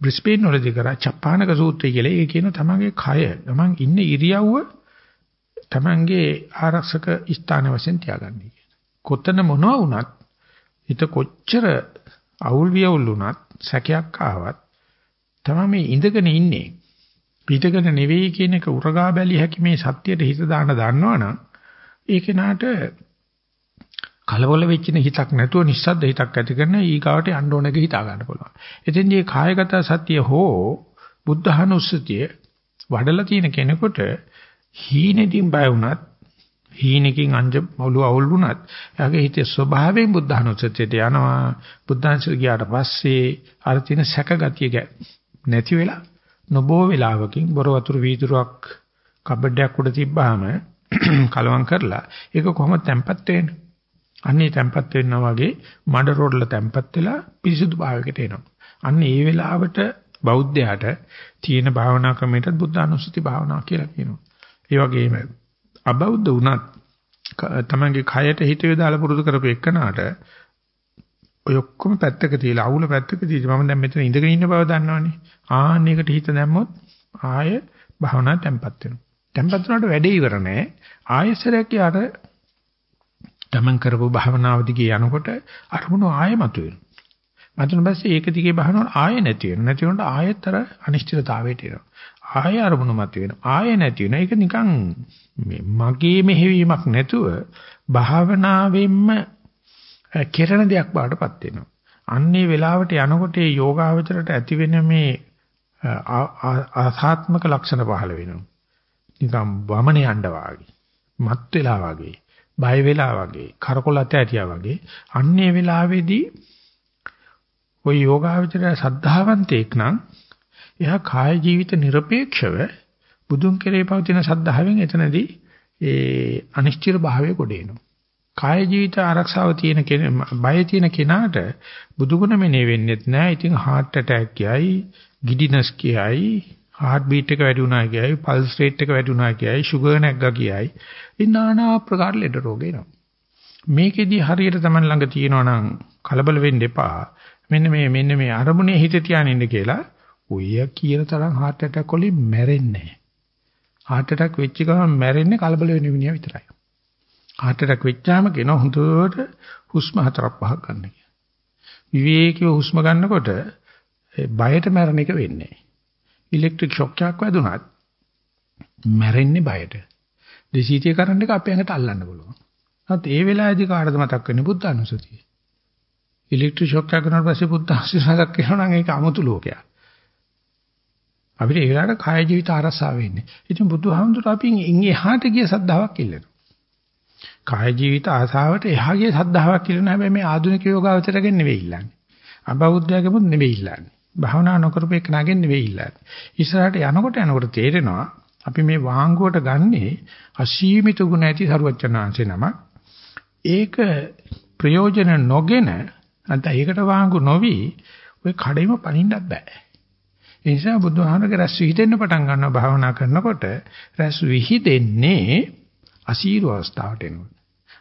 බ්‍රිස්බේන් වලදී කරා චප්පානක සූත්‍රය කියලා ඒ කියන තමන්ගේ කය තමන් ඉන්න ඉරියව්ව තමන්ගේ ආරක්ෂක ස්ථාන වශයෙන් තියාගන්න කියන. කොතන මොනවා වුණත් හිත කොච්චර අවුල් වියවුල් වුණත් සැකයක් ආවත් තමයි මේ ඉඳගෙන ඉන්නේ. පිටගෙන නෙවෙයි කියන එක උරගා බැලිය හැකි මේ සත්‍යයට හිත දාන්න දන්නවනම් ඒ කෙනාට කලබල වෙච්ච හිතක් නැතුව නිස්සද්ද හිතක් ඇති කරන ඊගාවට යන්න ඕන එක හිතා ගන්න පුළුවන්. එතෙන්දී කායගත සත්‍ය හෝ බුද්ධහනුස්සතිය වඩලා තියෙන කෙනෙකුට හීනෙකින් බය වුණත් හීනකින් අංජ මොළු අවුල් වුණත් එයාගේ හිතේ ස්වභාවයෙන් බුද්ධහනුස්සතියට යනවා. බුද්ධාංශ ගියාට පස්සේ අර තියෙන සැකගතිය නැති වෙලා නොබෝ වෙලාවකින් බොර වතුර වීදුරුවක් කබඩයක් උඩ තිබ්බාම <clears throat> කලවම් කරලා ඒක කොහොමද තැම්පත් වෙන්නේ? අන්නේ තැම්පත් වෙනවා වගේ මඩ රොඩල තැම්පත් වෙලා පිරිසුදු භාවයකට එනවා. අන්න ඒ වෙලාවට බෞද්ධයාට තියෙන භාවනා ක්‍රමයටත් බුද්ධ අනුස්සති භාවනා කියලා කියනවා. ඒ වගේම අබෞද්ධ වුණත් තමන්ගේ කයට හිත යොදාලා පුරුදු කරපු එකනට ඔය ඔක්කොම පැත්තක තියලා අවුල පැත්තක තියලා මම දැන් මෙතන ඉඳගෙන ඉන්න බව දන්නවනේ. ආන්න එකට හිත දැම්මොත් ආය භාවනා තැම්පත් වෙනවා. තැම්පත් වුණාට වැඩේ ඉවර නෑ. ආයසරයක් යාට තමන් කරපු භාවනාව දිගේ යනකොට අරමුණු ආයෙ මතුවෙනවා. මතුන පස්සේ ඒක දිගේ භාවනාව ආයෙ නැති වෙනවා. නැති වුණාට ආයෙතර අනිශ්චිතතාවයට එනවා. ආයෙ අරමුණු මතුවෙනවා. ආයෙ නැති වෙනවා. ඒක නිකන් මගේ මෙහෙවීමක් නැතුව භාවනාවෙන්ම කෙරෙන දෙයක් බාටපත් වෙනවා. අන්නේ වෙලාවට යනකොට ඒ යෝගාවචරයට ඇති වෙන මේ ආසාත්මක ලක්ෂණ පහළ වෙනවා. නිකම් වමන යන්න වාගේ. මත් වෙලා වාගේ. බය වෙලා වගේ කරකොල ඇතියා වගේ අන්නේ වෙලාවේදී ওই යෝගාවචරය සද්ධාවන්තෙක් නම් එයා කාය ජීවිත নিরপেক্ষව බුදුන් කෙරේ පවතින සද්ධාවෙන් එතනදී ඒ අනිශ්චිත භාවය ගොඩ එනවා. කාය ජීවිත ආරක්ෂාව තියෙන කෙනා බය තියෙන කෙනාට බුදුගුණ මෙනේ වෙන්නේත් නැහැ. ඉතින් heart attack කියයි, giddiness කියයි, heart beat එක වැඩි වුණා කියයි, pulse rate එක වැඩි වුණා කියයි, sugar නැග්ගා කියයි. ඉතින් নানা ආකාර ලෙඩ රෝග එනවා. මේකෙදි හරියට Taman ළඟ තියෙනවා නම් කලබල වෙන්න එපා. මෙන්න මේ මෙන්න මේ අරමුණේ හිත තියාගෙන ඉන්න කියලා ඔය කියන තරම් heart attack වලින් මැරෙන්නේ නැහැ. heart attack වෙච්ච ගමන් මැරෙන්නේ කලබල වෙන මිනිහා විතරයි. heart attack වෙච්චාම කියන හොඳට හුස්ම හතරක් පහක් ගන්න කියලා. විවේකීව හුස්ම ගන්නකොට බයට මැරෙන එක වෙන්නේ නැහැ. ඉලෙක්ට්‍රික් ෂොක් එකක් වැදුනත් මැරෙන්නේ බයට. දෙසීතිය කරන්ට් එක අපේ ඇඟට අල්ලන්න පුළුවන්. නමුත් ඒ වෙලාවේදී කාටද මතක් වෙන්නේ බුද්ධ අනුසතිය. ඉලෙක්ට්‍රික් ෂොක් එකක් කරනාට පස්සේ බුද්ධ ආශිර්වාදයක් කරනවා නම් ඒක 아무තු ලෝකයක්. අපිට ඒ වෙලාවට කාය ජීවිත ආරසාව වෙන්නේ. ඉතින් බුදුහාමුදුරුවෝ අපි ඉන්නේ එහාට ගිය සද්ධාාවක් ඉල්ලනවා. කාය ජීවිත ආසාවට එහා ගිය සද්ධාාවක් ඉල්ලන හැබැයි මේ ආධුනික යෝගාවචරයෙන් නෙවෙයි ඉල්ලන්නේ. අබෞද්ධයෙකුත් නෙවෙයි ඉල්ලන්නේ. භාවනා නොකරපු එක නගෙන් නෙවෙයි ඉල්ලන්නේ. ඉස්සරහට යනකොට යනකොට තේරෙනවා අපි මේ වාංගුවට ගන්නේ අසීමිත ගුණ ඇති සරුවචනාංශේ නම. ඒක ප්‍රයෝජන නොගෙන නැත්නම් ඒකට වාංගු නොවි ඔය කඩේම පනින්නත් බෑ. ඒ නිසා බුදුහාමරගේ රැස් විහිදෙන්න පටන් ගන්නවා භාවනා කරනකොට රැස් විහිදෙන්නේ අසීරු අවස්ථාවට එනකොට.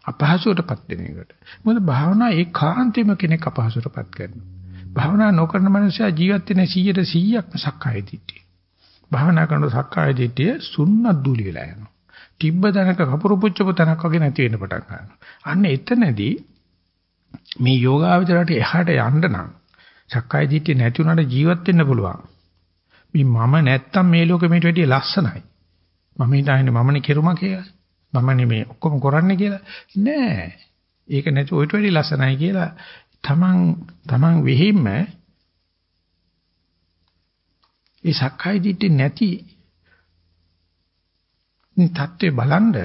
අපහසුවටපත් වෙන එකට. මොකද භාවනා ඒකාන්තෙම කෙනෙක් අපහසුවටපත් කරනවා. භාවනා නොකරන මනුස්සයා ජීවත් වෙන 100ට 100ක්ම සක්කාය දිට්ඨිය. භාවනා කරන සක්කාය දිට්ඨිය සුන්නත් දූලි වෙලා යනවා. තිබ්බ තැනක කපුරු පුච්චපු තැනක් වගේ නැති වෙන්න පටන් ගන්නවා. අන්න එතනදී මේ යෝගාවචරයට එහාට යන්න නම් සක්කාය දිට්ඨිය නැති උනට ජීවත් වෙන්න පුළුවන්. මේ මම නැත්තම් මේ ලෝකෙ මේට වැඩිය ලස්සනයි. මම හිතන්නේ මමනේ කෙරුමා කියලා. මමනේ මේ ඔක්කොම කරන්නේ කියලා. නෑ. ඒක නැති ඔයිට වැඩිය ලස්සනයි කියලා තමන් තමන් වෙහිම ඒ සක්කාය දිට්ඨිය නැති තත්ත්වේ බලන්ඩ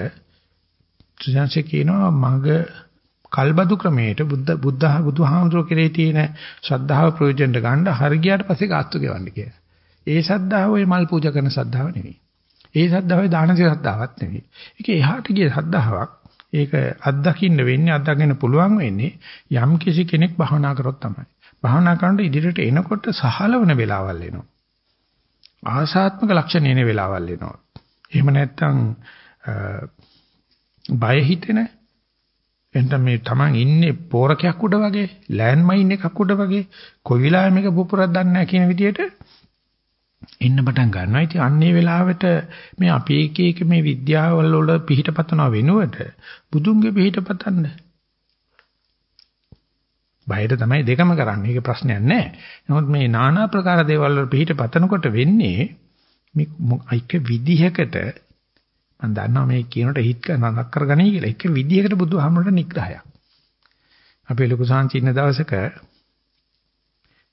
ත්‍රිසංශේ කියනවා මග කල්බදු ක්‍රමයට බුද්ධ බුද්ධ බුදුහාමුදුරුවෝ කෙරේ තියෙන ශ්‍රද්ධාව ප්‍රයෝජනට ගන්න හරියට පස්සේ ගාස්තු ගෙවන්න කියලා. ඒ ශ්‍රද්ධාව ඔය මල් පූජා කරන ශ්‍රද්ධාව නෙවෙයි. ඒ ශ්‍රද්ධාව දානසේ ශ්‍රද්ධාවක් නෙවෙයි. ඒක එහාට ගිය ශ්‍රද්ධාවක්. ඒක අත්දකින්න වෙන්නේ අත්දකින්න පුළුවන් වෙන්නේ යම් කිසි කෙනෙක් භවනා කරොත් තමයි. භවනා කරනකොට ඉදිරියට එනකොට සහලවන වෙලාවල් එනවා. ආසාත්මක ලක්ෂණ එන වෙලාවල් එනවා. එහෙම නැත්නම් බය හිතෙන එතන මේ Taman ඉන්නේ පෝරකයක් උඩ වගේ ලෑන්ඩ් මයින් එකක් උඩ වගේ කොයි වෙලාවෙ මේක පුපුරක් දන්නේ නැහැ කියන විදිහට එන්න පටන් ගන්නවා. ඉතින් අන්නේ වෙලාවට මේ අපි එක එක මේ විද්‍යාවල් වල පිහිටපතන වෙනුවට බුදුන්ගේ පිහිටපතන්න. බයයට තමයි දෙකම කරන්නේ. ඒක ප්‍රශ්නයක් නෑ. නමුත් මේ নানা ප්‍රකාර දේවල් වල පිහිටපතනකොට වෙන්නේ මේ එක විදිහකට මම දන්නවා මේ කියනට හිත නරක කරගනී කියලා. එක විදිහකට බුදුහාමුදුරට නිග්‍රහයක්. අපි ලොකු සාංචින්න දවසක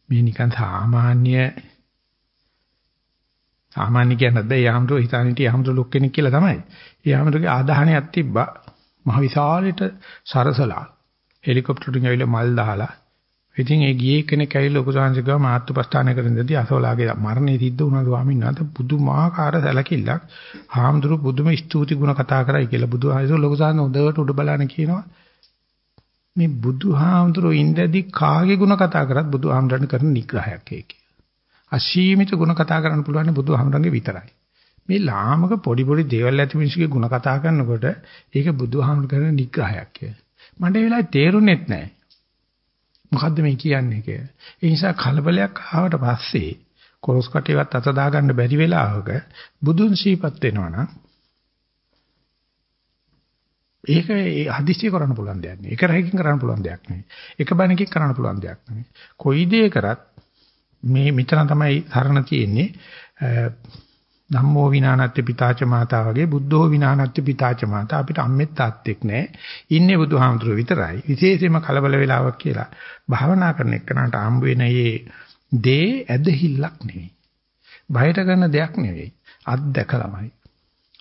මේ නිකන් සාමාන්‍ය සාමාන්‍ය කියන්නත් බෑ. යාමතුරු හිතාන හිටිය යාමතුරු ලොක් කෙනෙක් කියලා තමයි. යාමතුරුගේ ආදාහනයක් තිබ්බා. මහ විශාලෙට සරසලා හෙලිකොප්ටරකින් ඇවිල්ලා මල් දාලා ඉතින් ඒ ගියේ කෙනෙක් ඇවිල්ලා ලොකු සාංශිකව මාත්‍රපස්ථාන කරනදී අසෝලාගේ මරණය සිද්ධ වුණා ස්වාමීන් වහන්සේ පුදුමාකාර සැලකිල්ලක් හාමුදුරු පුදුම ස්තුති ගුණ කතා කරයි කියලා බුදුහාමුදුරු ලොකු සාංශ හොඳට උඩ බලන කියනවා මේ බුදුහාමුදුරු ඉඳදී කාගේ ගුණ කතා කරත් බුදුහාමුදුරන් කරන නිග්‍රහයක් ඒක අසීමිත ගුණ කතා කරන්න පුළුවන් බුදුහාමුදුරන්ගේ විතරයි මේ ලාමක පොඩි පොඩි දේවල් ඇති මිනිස්සුගේ ගුණ කතා කරනකොට ඒක බුදුහාමුදුරු කරන නිග්‍රහයක් කියලා මට ඒ වෙලාවේ තේරුණෙත් නැහැ මොකද්ද මේ කියන්නේ කියලා. ඒ නිසා කලබලයක් ආවට පස්සේ කොරස් කටේවත් අත දාගන්න බැරි වෙලාවක බුදුන් සීපත් වෙනවනම් ඒක හදිස්සිය කරන්න පුළුවන් දෙයක් නෙවෙයි. ඒක රහකින් කරන්න පුළුවන් දෙයක් නෙවෙයි. එක බණකින් කරන්න පුළුවන් දෙයක් නෙවෙයි. කොයි දේ කරත් මේ මෙතන තමයි සරණ තියෙන්නේ. ධම්මෝ විනානත්ති පිතාච මාතා වගේ බුද්ධෝ විනානත්ති පිතාච මාතා අපිට අම්මෙත් තාත්තෙක් නැහැ. ඉන්නේ බුදුහාමුදුරුවෝ විතරයි. විශේෂයෙන්ම කලබල වෙලාවක් කියලා. භාවනා කරන එකනට හම්බ වෙන මේ දේ ඇදහිල්ලක් නෙවෙයි. බයට කරන දෙයක් නෙවෙයි. අත් දැකලාමයි.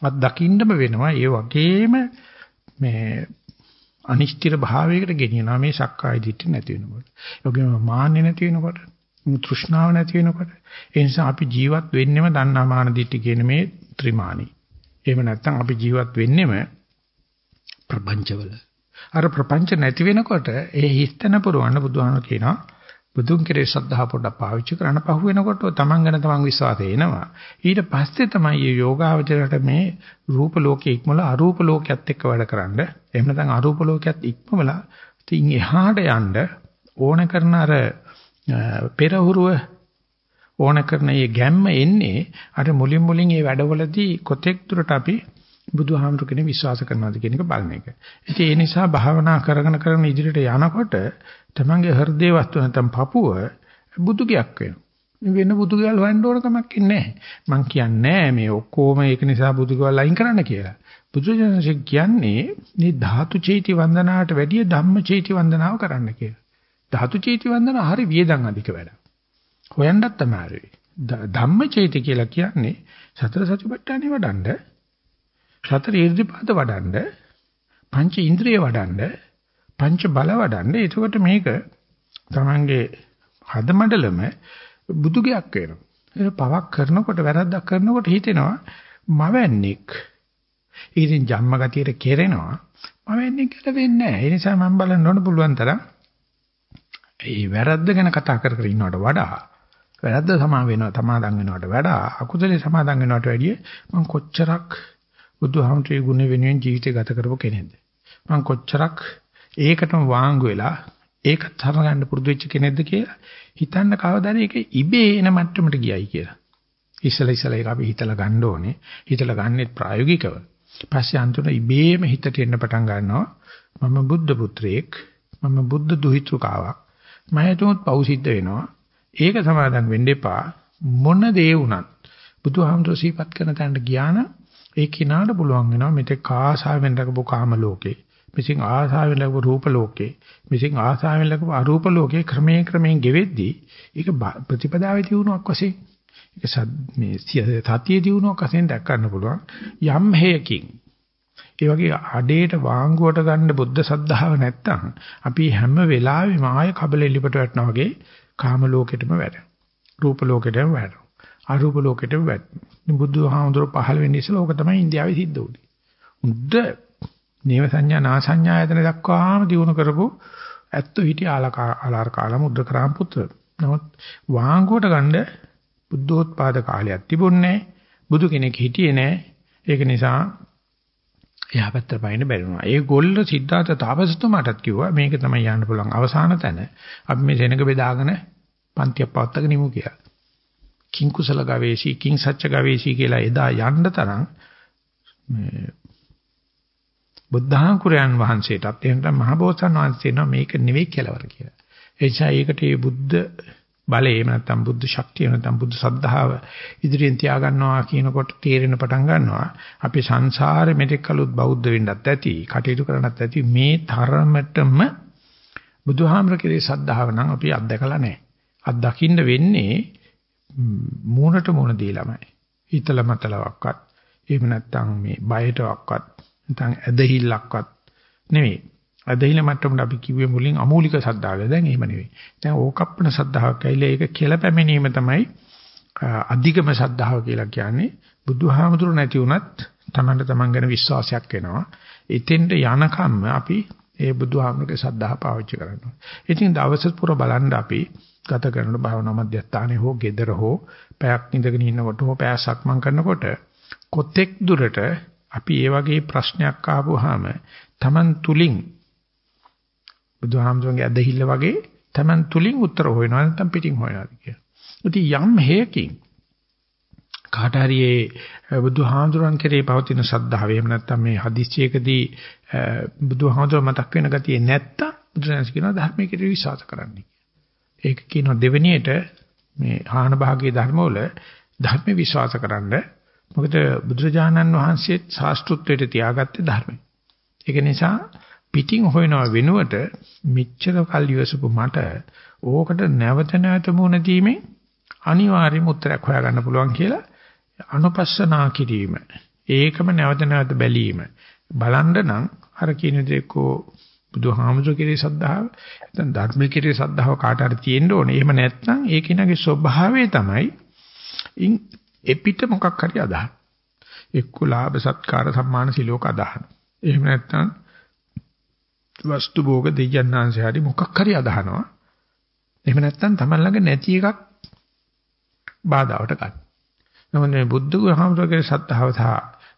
අත් දකින්නම වෙනවා. ඒ වගේම මේ අනිශ්චිත භාවයකට ගෙනියනවා මේ සක්කාය දිට්ඨිය නැති වෙනකොට. ඒ වගේම මාන්නේ නැති වෙනකොට. තෘෂ්ණාව නැති වෙනකොට ඒ නිසා අපි ජීවත් වෙන්නෙම දන්නාමාන දිට්ඨි කියන මේ ත්‍රිමාණි. එහෙම නැත්නම් අපි ජීවත් වෙන්නෙම ප්‍රපංචවල. අර ප්‍රපංච නැති වෙනකොට ඒ හිස්තන පුරවන්න බුදුහාම කියනවා බුදුන් කෙරේ ශ්‍රද්ධාව පොඩ්ඩක් පාවිච්චි කරන්න පහු වෙනකොට තමන් ගැන තමන් විශ්වාසය එනවා. ඊට පස්සේ තමයි මේ යෝගාවචරයට මේ රූප ලෝකයේ ඉක්මවල අරූප ලෝකයක් එක්ක වැඩකරනද එහෙම නැත්නම් අරූප ලෝකයක් ඉක්මවල තින් එහාට යන්න ඕන කරන අර පෙරහුරුව ඕන කරන මේ ගැම්ම එන්නේ අර මුලින් මුලින් මේ වැඩවලදී කොතෙක් දුරට අපි බුදුහාමුදුර කෙනෙක් විශ්වාස කරනවාද කියන එක බලන එක. ඉතින් ඒ නිසා භාවනා කරගෙන කරගෙන ඉදිරියට යනකොට තමන්ගේ හෘදේ වස්තු නැත්නම් පපුව බුදුගයක් වෙනවා. වෙන බුදුගල් හොයන්න ඕන කමක් නැහැ. මං කියන්නේ මේ ඔක්කොම ඒක නිසා බුදුගල් අයින් කරන්න කියලා. බුදුජානක කියන්නේ මේ ධාතු චෛති වන්දනාවට වැඩිය ධම්ම චෛති වන්දනාව කරන්න කියලා. ධාතු චෛති වන්දනාව හරි වියදම් අධික වැඩ. හොයන්නත් අමාරුයි. ධම්ම චෛති කියලා කියන්නේ සතර සතිපට්ඨානෙ වඩන්න සතර ඊර්ධිපාද වඩන්න පංච ඉන්ද්‍රිය වඩන්න පංච බල වඩන්න එතකොට මේක තමංගේ හදමඩලම බුදුගයක් වෙනවා. ඒක පවක් කරනකොට වැරද්දක් කරනකොට හිතෙනවා මවන්නේක්. ඉතින් ජම්ම ගතියට කෙරෙනවා. මවන්නේ කියලා වෙන්නේ නැහැ. ඒ නිසා මම බලන්න ඕන පුළුවන් තරම් ඒ වැරද්ද ගැන කතා කර කර ඉන්නවට වඩා වැරද්ද සමා වෙනවා සමාදන් වෙනවට වඩා අකුසලේ සමාදන් වෙනවට වැඩිය මම කොච්චරක් බුදුහාමුදුරේ ගුණ වෙනුවෙන් ජීවිතය ගත කරපු කෙනෙක්ද මම කොච්චරක් ඒකටම වාංගු වෙලා ඒකත් හරගන්න පුරුදු වෙච්ච කෙනෙක්ද කියලා හිතන්න කවදාද ඒක ඉබේ එන මට්ටමට ගියයි කියලා. ඉස්සලා ඉස්සලා ඒක අපි හිතලා ගන්න ඕනේ. හිතලා ගන්නෙත් ප්‍රායෝගිකව. පස්සේ අන්තිමට ඉබේම හිතට එන්න පටන් ගන්නවා. මම බුද්ධ පුත්‍රයෙක්. මම බුද්ධ දුහිතෘකාවක්. මම හිතුවොත් පව් සිද්ධ වෙනවා. ඒක සමාදන් වෙන්න එපා. මොන දේ වුණත් බුදුහාමුදුරුවෝ සිහිපත් කරන තැනට ගියා නම් ඒ කිනාට පුළුවන් වෙනවා මෙතෙක් ආසාවෙන් රකපු කාම ලෝකේ මිසින් ආසාවෙන් ලැබු රූප ලෝකේ මිසින් ආසාවෙන් ලැබු අරූප ලෝකේ ක්‍රමයෙන් ක්‍රමයෙන් ගෙවෙද්දී ඒක ප්‍රතිපදාවේ දිනුවක් වශයෙන් ඒක මේ සතියේ දිනුවක් වශයෙන් දැක් ගන්න පුළුවන් යම් හේයකින් ඒ වගේ අඩේට වාංගුවට ගන්න බුද්ධ සද්ධාව නැත්තම් අපි හැම වෙලාවෙම ආය කබල එලිපට වැටෙනා වගේ කාම ලෝකෙටම වැටෙනවා රූප ලෝකෙටම වැටෙනවා අරූප ලෝකෙටම වැටෙනවා බුදුහාමුදුරුවෝ පහළ වෙන්නේ ඉස්සෙල්ලා ඕක තමයි ඉන්දියාවේ සිද්ධ වුනේ. උද්ද නේව සංඥා නා සංඥා ආයතන දක්වාම දිනු කරපු ඇත්ත හිටි ආලාර කාලම උද්ද කරාම් පුත්‍ර. නමුත් වාංගුවට ගන්න බුද්ධෝත්පාද කාලයක් තිබුණේ බුදු කෙනෙක් හිටියේ නෑ. ඒක නිසා එහා පැත්තට පයින්න බැරි වුණා. ඒ ගොල්ල සිද්ධාර්ථ තාපසතුමාටත් කිව්වා මේක තමයි යන්න පුළුවන් අවසාන තැන. අපි මේ සෙනඟ බෙදාගෙන පන්තියක් පවත්වාගෙන ඉමු කියලා. කිං කුසල ගවේෂී කිං සච්ච ගවේෂී කියලා එදා යන්න තරම් මේ බුද්ධාංකුරයන් වහන්සේටත් එහෙනම් මහබෝසත්න් වහන්සේ මේක නෙවෙයි කෙලවර කියලා. ඒ නිසා ඒකට මේ බුද්ධ බලය එහෙම නැත්නම් බුද්ධ ශක්තිය නැත්නම් බුද්ධ සද්ධාව ඉදිරියෙන් තියාගන්නවා කියනකොට තේරෙන පටන් ගන්නවා අපි සංසාරේ මෙතෙක් කලොත් බෞද්ධ වෙන්නත් ඇති කටයුතු කරන්නත් ඇති මේ තරමටම බුදුහාමර කෙරේ සද්ධාව නම් අපි අත්දකලා නැහැ. අත්දකින්න වෙන්නේ මූණට මූණ දීලාමයි. හිතල මතලවක්වත් එහෙම නැත්නම් මේ බයටවත් නැත්නම් ඇදහිල්ලක්වත් නෙවෙයි. ඇදහිල්ල මට්ටමට අපි කිව්වේ මුලින් අමූලික සද්ධාව. දැන් එහෙම නෙවෙයි. දැන් ඕකප්පන සද්ධාවක් ඇවිල්ලා ඒක කියලා පැමිණීම තමයි අධිකම සද්ධාව කියලා කියන්නේ. බුදුහාමුදුරු නැති වුණත් Tamanට Taman ගැන විශ්වාසයක් එනවා. එතෙන්ට යනකම් අපි ඒ බුදුහාමුදුරගේ සද්ධාව පාවිච්චි කරනවා. ඉතින් දවස් පුර බලන්න අපි ගත කරන භාවනා මධ්‍යස්ථානයේ හෝ gedara හෝ පැයක් ඉඳගෙන ඉන්නකොට හෝ පැය සක්මන් කරනකොට කොතෙක් දුරට අපි ඒ වගේ ප්‍රශ්නයක් ආවොහම Taman තුලින් බුදුහාමුදුරන්ගේ අදහිල්ල වගේ Taman තුලින් උත්තර හොයනවා නැත්නම් පිටින් හොයනවාද කියලා. ඉතින් යම් හේයකින් කාට හරි ඒ බුදුහාමුදුරන් කෙරේ පවතින ශ්‍රද්ධාව එහෙම නැත්නම් මේ හදිස්සියකදී බුදුහාමුදුර මතක් වෙන ගතිය නැත්තම් බුදුරජාණන් කියනවා ධර්මයේ කෙරේ විශ්වාස කරන්න ඒක කියනවා දෙවෙනියට මේ ආහන භාගයේ ධර්මවල ධර්ම විශ්වාස කරන්නේ මොකද බුදුරජාණන් වහන්සේ ශාස්ත්‍රුත්වයට තියාගත්තේ ධර්මය. ඒක නිසා පිටින් හොයනව වෙනුවට මෙච්චර කල් ඉවසපු මට ඕකට නැවත නැවත මුණ දීමේ අනිවාර්යම උත්තරයක් හොයාගන්න පුළුවන් කියලා අනුපස්සනා කිරීම. ඒකම නැවත නැවත බැලීම. බලන්න නම් අර කියන දෙකෝ බුදුහාමුදුර කෙරේ සද්ධාව නැත්නම් ධර්ම කෙරේ සද්ධාව කාට හරි තියෙන්න ඕනේ. එහෙම නැත්නම් ඒ කෙනාගේ ස්වභාවය තමයි එපිට මොකක් හරි අදහන. එක්ක ලාභ සත්කාර සම්මාන සිලෝක අදහන. එහෙම නැත්නම් වස්තු භෝග දෙයයන්ාංශය හරි මොකක් හරි අදහනවා. එහෙම නැත්නම් Taman ළඟ නැති එකක් බාධාවට ගන්න. නමුත් මේ බුද්ධ ගුණහමරගේ සද්ධාව සහ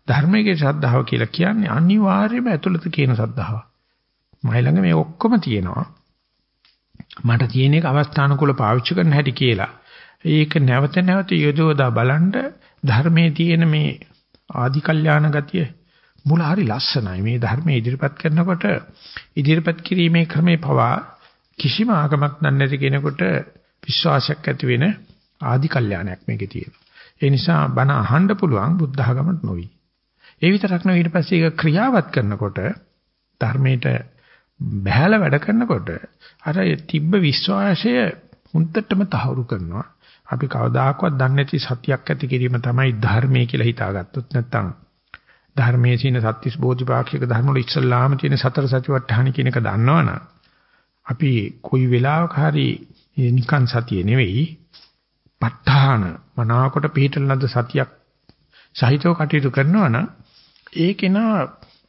ධර්මයේ සද්ධාව කියලා කියන්නේ අනිවාර්යයෙන්ම ඇතුළත කියන සද්ධාව. මයි ළඟ මේ ඔක්කොම තියෙනවා. මට තියෙන එක අවස්ථානුකූල පාවිච්චි කරන්න හැටි කියලා. ඒක නැවත නැවත යොදවලා බලන්න ධර්මයේ තියෙන මේ ආදි කල්යාණ ගතිය මුල හරි ලස්සනයි. මේ ධර්මයේ ඉදිරිපත් කරනකොට ඉදිරිපත් කිරීමේ ක්‍රමේ පවා කිසිම ආගමක් දන්නේ නැති කෙනෙකුට විශ්වාසයක් ඇති වෙන ආදි කල්යාණයක් මේකේ තියෙනවා. ඒ නිසා බණ අහන්න පුළුවන් බුද්ධ ආගමට නොවි. ඒ විතරක් නෙවෙයි ඊට පස්සේ ඒක ක්‍රියාවත් කරනකොට ධර්මයට බහැලා වැඩ කරනකොට අර තිබ්බ විශ්වාසය හුන්නටම තහවුරු කරනවා. අපි කවදාකවත් දන්නේ නැති සත්‍යයක් ඇති කිරීම තමයි ධර්මයේ කියලා හිතාගත්තොත් නැත්තම් ධර්මයේ තියෙන සත්‍තිස් බෝධිපාක්ෂික ධර්ම වල ඉස්සල්ලාම තියෙන සතර සතිපට්ඨාන කියන එක දන්නවනම් අපි කොයි වෙලාවක හරි නිකන් සතිය නෙවෙයි ප ဋ ාණ මනාවකට පිළිටල නැද සතියක් සහිතව කටයුතු කරනවා නම් ඒකේන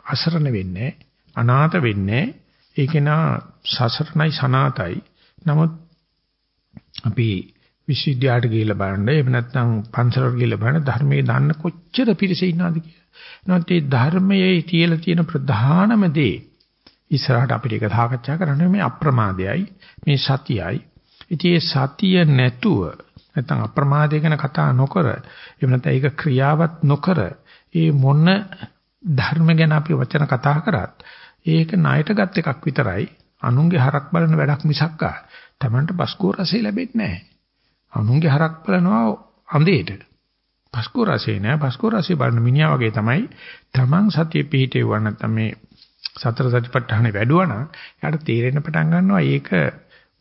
අසරණ වෙන්නේ අනාථ වෙන්නේ ඒකේන සසරණයි සනාතයි නමුත් අපි විශ්වවිද්‍යාලයට ගිහිල්ලා බලන්න එහෙම නැත්නම් පන්සලට ගිහිල්ලා බලන්න ධර්මයේ දන්න කොච්චර පිරිස ඉන්නවද කියලා. නැත්නම් මේ ධර්මයේ තියලා තියෙන ප්‍රධානම දේ ඉස්සරහට අපිට ඒක සාකච්ඡා කරන්න මේ අප්‍රමාදයයි මේ සතියයි. ඉතින් මේ සතිය නැතුව නැත්නම් අප්‍රමාදය ගැන කතා නොකර එහෙම නැත්නම් ඒක ක්‍රියාවත් නොකර ඒ මොන ධර්ම ගැන අපි වචන කතා කරත් ඒක ණයට ගත් එකක් විතරයි අනුන්ගේ හරක් බලන වැඩක් මිසක්කා Tamanට බස්කෝ රසය ලැබෙන්නේ නැහැ. අනුන්ගේ හරක් බලනවා අඳේට. බස්කෝ රසය නෑ බස්කෝ රසය බලන මිනිහා වගේ තමයි Taman සතිය පිහිටේව නැත්නම් මේ සතර සතිපට්ඨානේ වැඩුවා නම් එයාට තේරෙන්න පටන් ගන්නවා ඒක